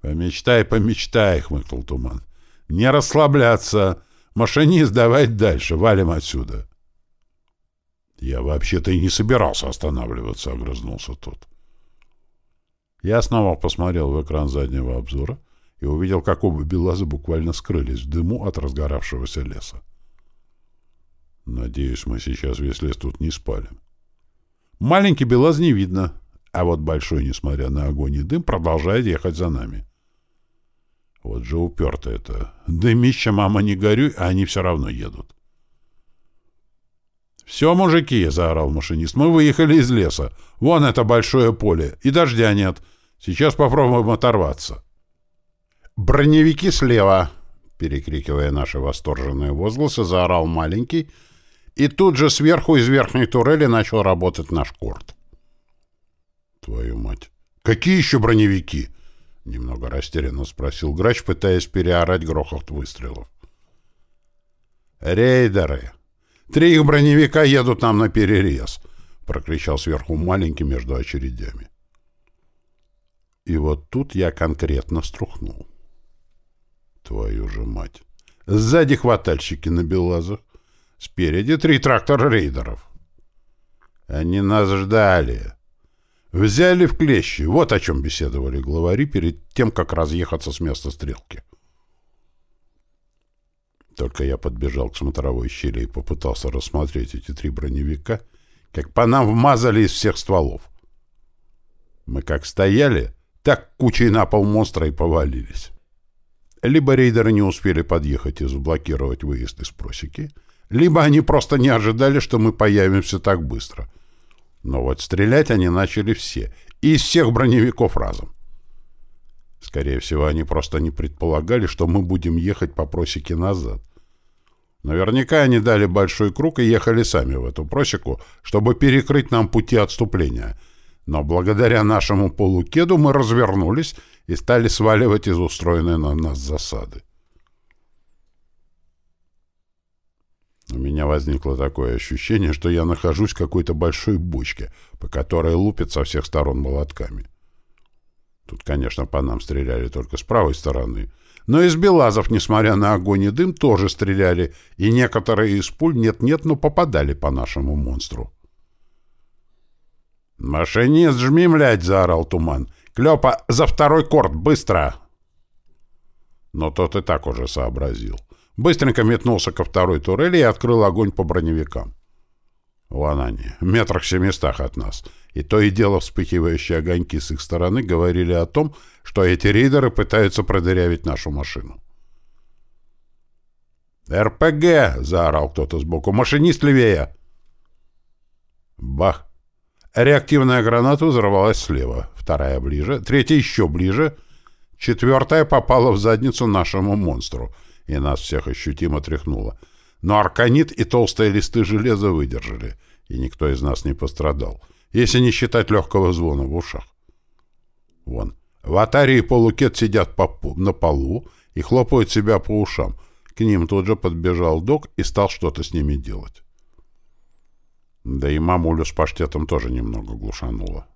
«Помечтай, помечтай!» — хмыкнул Туман. «Не расслабляться! Машинист, давай дальше, валим отсюда!» «Я вообще-то и не собирался останавливаться», — огрызнулся тот. Я снова посмотрел в экран заднего обзора и увидел, как оба белаза буквально скрылись в дыму от разгоравшегося леса. Надеюсь, мы сейчас весь лес тут не спалим. Маленький белаз не видно, а вот большой, несмотря на огонь и дым, продолжает ехать за нами. Вот же уперто это. Дымища, мама, не горюй, а они все равно едут. «Все, мужики!» — заорал машинист. «Мы выехали из леса. Вон это большое поле. И дождя нет. Сейчас попробуем оторваться». «Броневики слева!» — перекрикивая наши восторженные возгласы, заорал маленький, и тут же сверху из верхней турели начал работать наш корт. «Твою мать! Какие еще броневики?» — немного растерянно спросил грач, пытаясь переорать грохот выстрелов. «Рейдеры! Три их броневика едут нам на перерез!» — прокричал сверху маленький между очередями. И вот тут я конкретно струхнул. Твою же мать! Сзади хватальщики на белазах, спереди три трактора рейдеров. Они нас ждали. Взяли в клещи. Вот о чем беседовали главари перед тем, как разъехаться с места стрелки. Только я подбежал к смотровой щели и попытался рассмотреть эти три броневика, как по нам вмазали из всех стволов. Мы как стояли, так кучей на пол монстра и повалились. Либо рейдеры не успели подъехать и заблокировать выезд из просеки, либо они просто не ожидали, что мы появимся так быстро — но вот стрелять они начали все, и из всех броневиков разом. Скорее всего, они просто не предполагали, что мы будем ехать по просеке назад. Наверняка они дали большой круг и ехали сами в эту просеку, чтобы перекрыть нам пути отступления. Но благодаря нашему полукеду мы развернулись и стали сваливать из устроенной на нас засады. Меня возникло такое ощущение, что я нахожусь в какой-то большой бочке, по которой лупят со всех сторон молотками. Тут, конечно, по нам стреляли только с правой стороны, но из белазов, несмотря на огонь и дым, тоже стреляли, и некоторые из пуль нет-нет, но попадали по нашему монстру. «Машинист, жми, млядь!» — заорал Туман. «Клёпа, за второй корт, быстро!» Но тот и так уже сообразил. Быстренько метнулся ко второй турели и открыл огонь по броневикам. Вон они, метрах семистах от нас. И то и дело вспыхивающие огоньки с их стороны говорили о том, что эти рейдеры пытаются продырявить нашу машину. «РПГ!» — заорал кто-то сбоку. «Машинист левее!» Бах! Реактивная граната взорвалась слева, вторая ближе, третья еще ближе, четвертая попала в задницу нашему монстру — и нас всех ощутимо тряхнуло. Но арканит и толстые листы железа выдержали, и никто из нас не пострадал, если не считать легкого звона в ушах. Вон, Ватари и Полукет сидят по, на полу и хлопают себя по ушам. К ним тут же подбежал док и стал что-то с ними делать. Да и мамулю с паштетом тоже немного глушануло.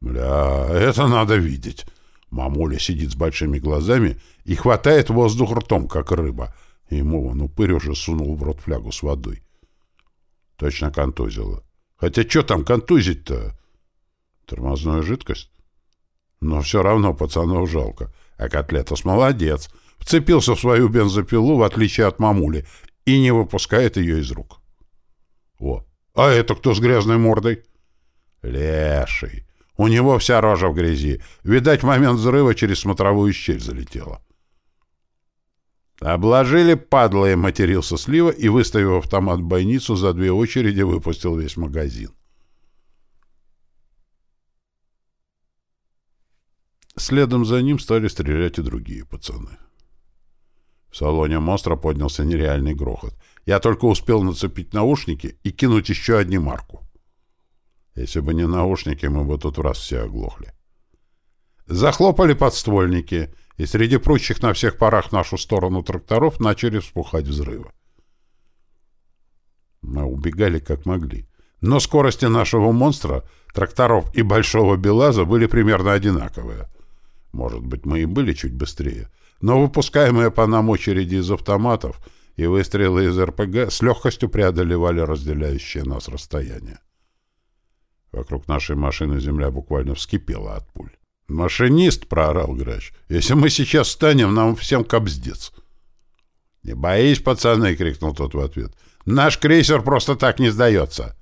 «Бля, это надо видеть!» Мамуля сидит с большими глазами и хватает воздух ртом, как рыба. Ему он упырь уже сунул в рот флягу с водой. Точно контузило. Хотя что там контузить-то? Тормозную жидкость? Но все равно пацанов жалко. А Котлетос молодец. Вцепился в свою бензопилу, в отличие от мамули, и не выпускает ее из рук. О, а это кто с грязной мордой? Леший. У него вся рожа в грязи. Видать, момент взрыва через смотровую щель залетела. «Обложили, падла!» — матерился Слива и, выставив автомат в бойницу, за две очереди выпустил весь магазин. Следом за ним стали стрелять и другие пацаны. В салоне монстра поднялся нереальный грохот. Я только успел нацепить наушники и кинуть еще одни марку. Если бы не наушники, мы бы тут раз все оглохли. Захлопали подствольники, и среди прочих на всех парах в нашу сторону тракторов начали вспухать взрывы. Мы убегали как могли. Но скорости нашего монстра, тракторов и большого Белаза были примерно одинаковые. Может быть, мы и были чуть быстрее. Но выпускаемые по нам очереди из автоматов и выстрелы из РПГ с легкостью преодолевали разделяющее нас расстояние. Вокруг нашей машины земля буквально вскипела от пуль. «Машинист!» — проорал грач. «Если мы сейчас встанем, нам всем кобздец!» «Не боись, пацаны!» — крикнул тот в ответ. «Наш крейсер просто так не сдается!»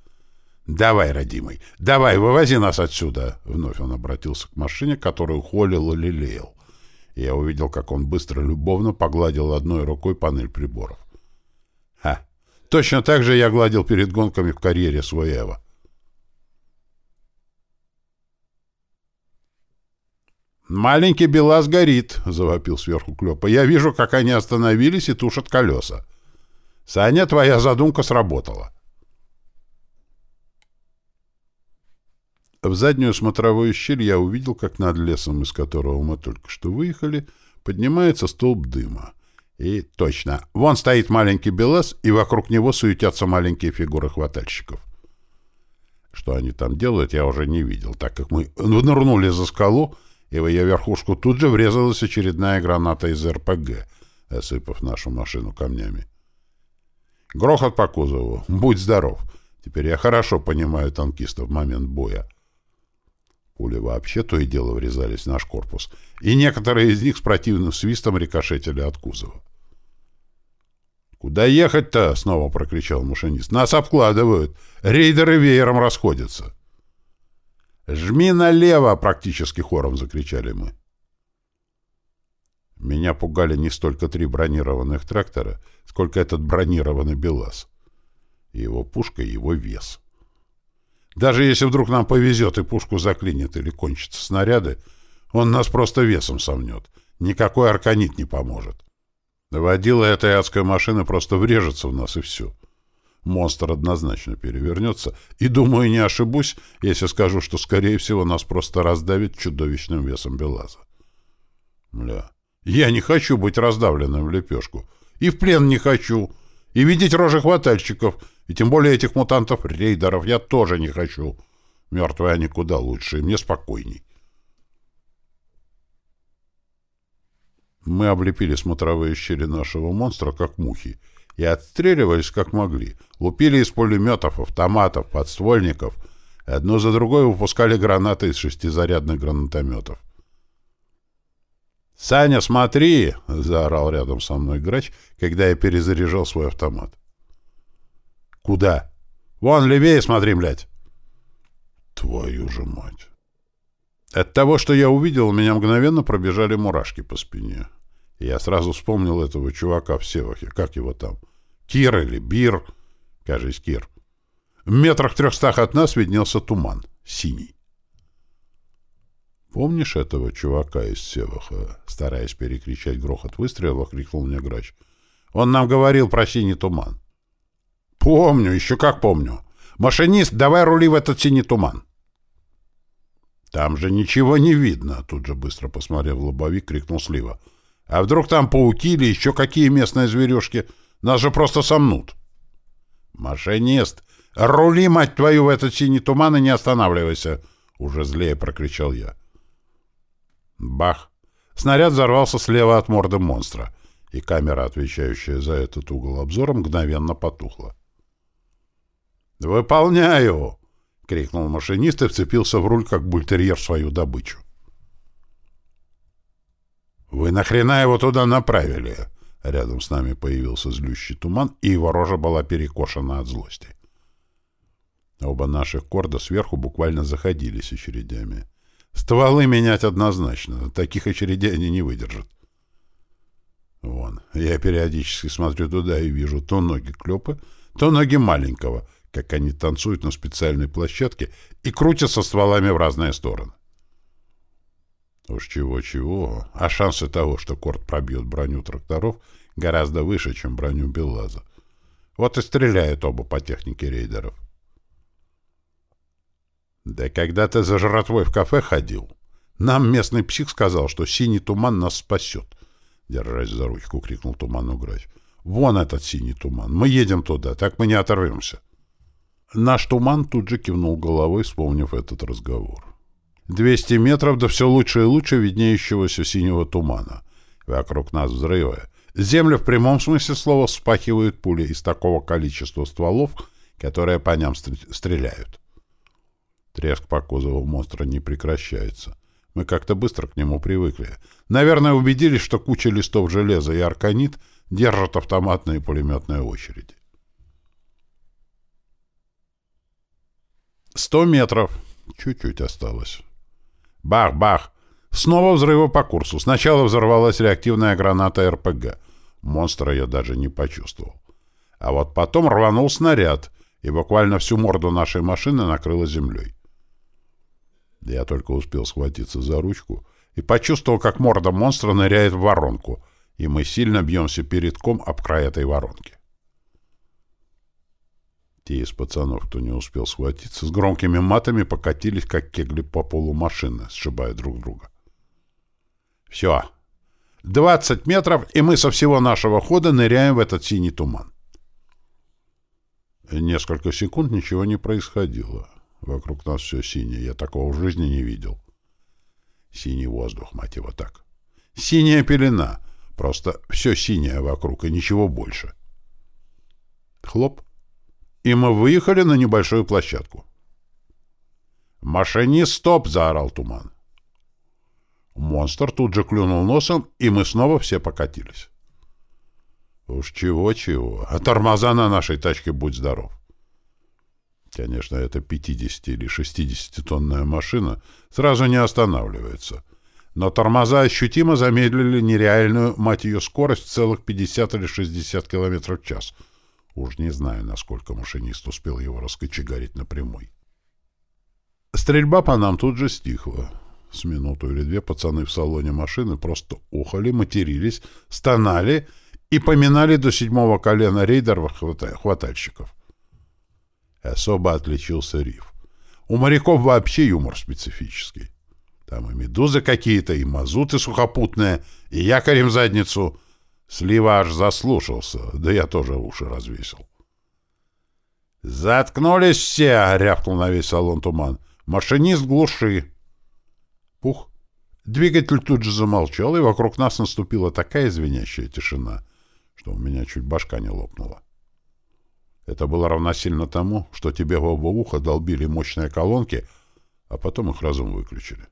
«Давай, родимый, давай, вывози нас отсюда!» Вновь он обратился к машине, которую холил и лелеял. я увидел, как он быстро, любовно погладил одной рукой панель приборов. «Ха! Точно так же я гладил перед гонками в карьере свой Эва!» «Маленький БелАЗ горит!» — завопил сверху Клёпа. «Я вижу, как они остановились и тушат колеса. Саня, твоя задумка сработала». В заднюю смотровую щель я увидел, как над лесом, из которого мы только что выехали, поднимается столб дыма. И точно, вон стоит маленький БелАЗ, и вокруг него суетятся маленькие фигуры хватальщиков. Что они там делают, я уже не видел, так как мы нырнули за скалу, и в ее верхушку тут же врезалась очередная граната из РПГ, осыпав нашу машину камнями. Грохот по кузову. Будь здоров. Теперь я хорошо понимаю танкистов в момент боя. Пули вообще то и дело врезались в наш корпус, и некоторые из них с противным свистом рикошетили от кузова. «Куда ехать-то?» — снова прокричал машинист. «Нас обкладывают. Рейдеры веером расходятся». «Жми налево!» — практически хором закричали мы. Меня пугали не столько три бронированных трактора, сколько этот бронированный БелАЗ. Его пушка и его вес. Даже если вдруг нам повезет и пушку заклинит или кончатся снаряды, он нас просто весом сомнет. Никакой арканит не поможет. Водила этой адской машины просто врежется в нас, и все монстр однозначно перевернется, и, думаю, не ошибусь, если скажу, что, скорее всего, нас просто раздавит чудовищным весом Белаза. Мля, я не хочу быть раздавленным в лепешку. И в плен не хочу. И видеть рожи хватальщиков, и тем более этих мутантов-рейдеров я тоже не хочу. Мертвые они куда лучше, и мне спокойней. Мы облепили смотровые щели нашего монстра, как мухи, и отстреливались как могли. Лупили из пулеметов, автоматов, подствольников. Одну за другой выпускали гранаты из шестизарядных гранатометов. «Саня, смотри!» — заорал рядом со мной грач, когда я перезаряжал свой автомат. «Куда?» «Вон, левее смотри, блядь!» «Твою же мать!» От того, что я увидел, у меня мгновенно пробежали мурашки по спине. Я сразу вспомнил этого чувака в Севахе. Как его там? Кир или Бир, кажется, Кир. В метрах трехстах от нас виднелся туман, синий. «Помнишь этого чувака из Севаха?» Стараясь перекричать грохот выстрела, крикнул мне грач. «Он нам говорил про синий туман». «Помню, еще как помню. Машинист, давай рули в этот синий туман». «Там же ничего не видно», — тут же быстро посмотрев в лобовик, крикнул Слива. «А вдруг там пауки или еще какие местные зверюшки?» Нас же просто сомнут. Машинист, рули, мать твою, в этот синий туман и не останавливайся, уже злее прокричал я. Бах! Снаряд взорвался слева от морды монстра, и камера, отвечающая за этот угол обзора, мгновенно потухла. «Выполняю!» крикнул машинист и вцепился в руль, как бультерьер, свою добычу. «Вы нахрена его туда направили?» Рядом с нами появился злющий туман, и его рожа была перекошена от злости. Оба наших корда сверху буквально заходились очередями. Стволы менять однозначно, таких очередей они не выдержат. Вон, я периодически смотрю туда и вижу то ноги Клёпы, то ноги маленького, как они танцуют на специальной площадке и крутятся стволами в разные стороны. Уж чего-чего, а шансы того, что Корт пробьет броню тракторов, гораздо выше, чем броню Беллаза. Вот и стреляют оба по технике рейдеров. Да когда ты за жратвой в кафе ходил, нам местный псих сказал, что синий туман нас спасет. Держась за ручку, крикнул туману грач. Вон этот синий туман. Мы едем туда, так мы не оторвемся. Наш туман тут же кивнул головой, вспомнив этот разговор. Двести метров до все лучше и лучше виднеющегося синего тумана. Вокруг нас взрывы. Землю в прямом смысле слова вспахивают пули из такого количества стволов, которые по ним стреляют. Треск по кузову монстра не прекращается. Мы как-то быстро к нему привыкли. Наверное, убедились, что куча листов железа и арканит держат автоматные пулеметные очереди. Сто метров. Чуть-чуть осталось. Бах-бах! Снова взрывы по курсу. Сначала взорвалась реактивная граната РПГ. Монстра я даже не почувствовал. А вот потом рванул снаряд, и буквально всю морду нашей машины накрыло землей. Я только успел схватиться за ручку и почувствовал, как морда монстра ныряет в воронку, и мы сильно бьемся передком об край этой воронки. Те из пацанов, кто не успел схватиться, с громкими матами покатились, как кегли по полу машины, сшибая друг друга. Все. Двадцать метров, и мы со всего нашего хода ныряем в этот синий туман. Несколько секунд ничего не происходило. Вокруг нас все синее. Я такого в жизни не видел. Синий воздух, мать его, так. Синяя пелена. Просто все синее вокруг, и ничего больше. Хлоп. И мы выехали на небольшую площадку. «Машинист, стоп!» — заорал туман. Монстр тут же клюнул носом, и мы снова все покатились. Уж чего-чего, а тормоза на нашей тачке будь здоров. Конечно, эта 50 или 60-тонная машина сразу не останавливается. Но тормоза ощутимо замедлили нереальную, мать ее, скорость целых 50 или 60 км в час. Уж не знаю, насколько машинист успел его раскочегарить напрямой. Стрельба по нам тут же стихла. С минуту или две пацаны в салоне машины просто ухали, матерились, стонали и поминали до седьмого колена рейдеров хватальщиков. Особо отличился риф. У моряков вообще юмор специфический. Там и медузы какие-то, и мазуты сухопутные, и якорем задницу. Слива аж заслушался, да я тоже уши развесил. «Заткнулись все!» — рявкнул на весь салон туман. «Машинист глуши!» Пух. Двигатель тут же замолчал, и вокруг нас наступила такая звенящая тишина, что у меня чуть башка не лопнула. Это было равносильно тому, что тебе в оба уха долбили мощные колонки, а потом их разум выключили.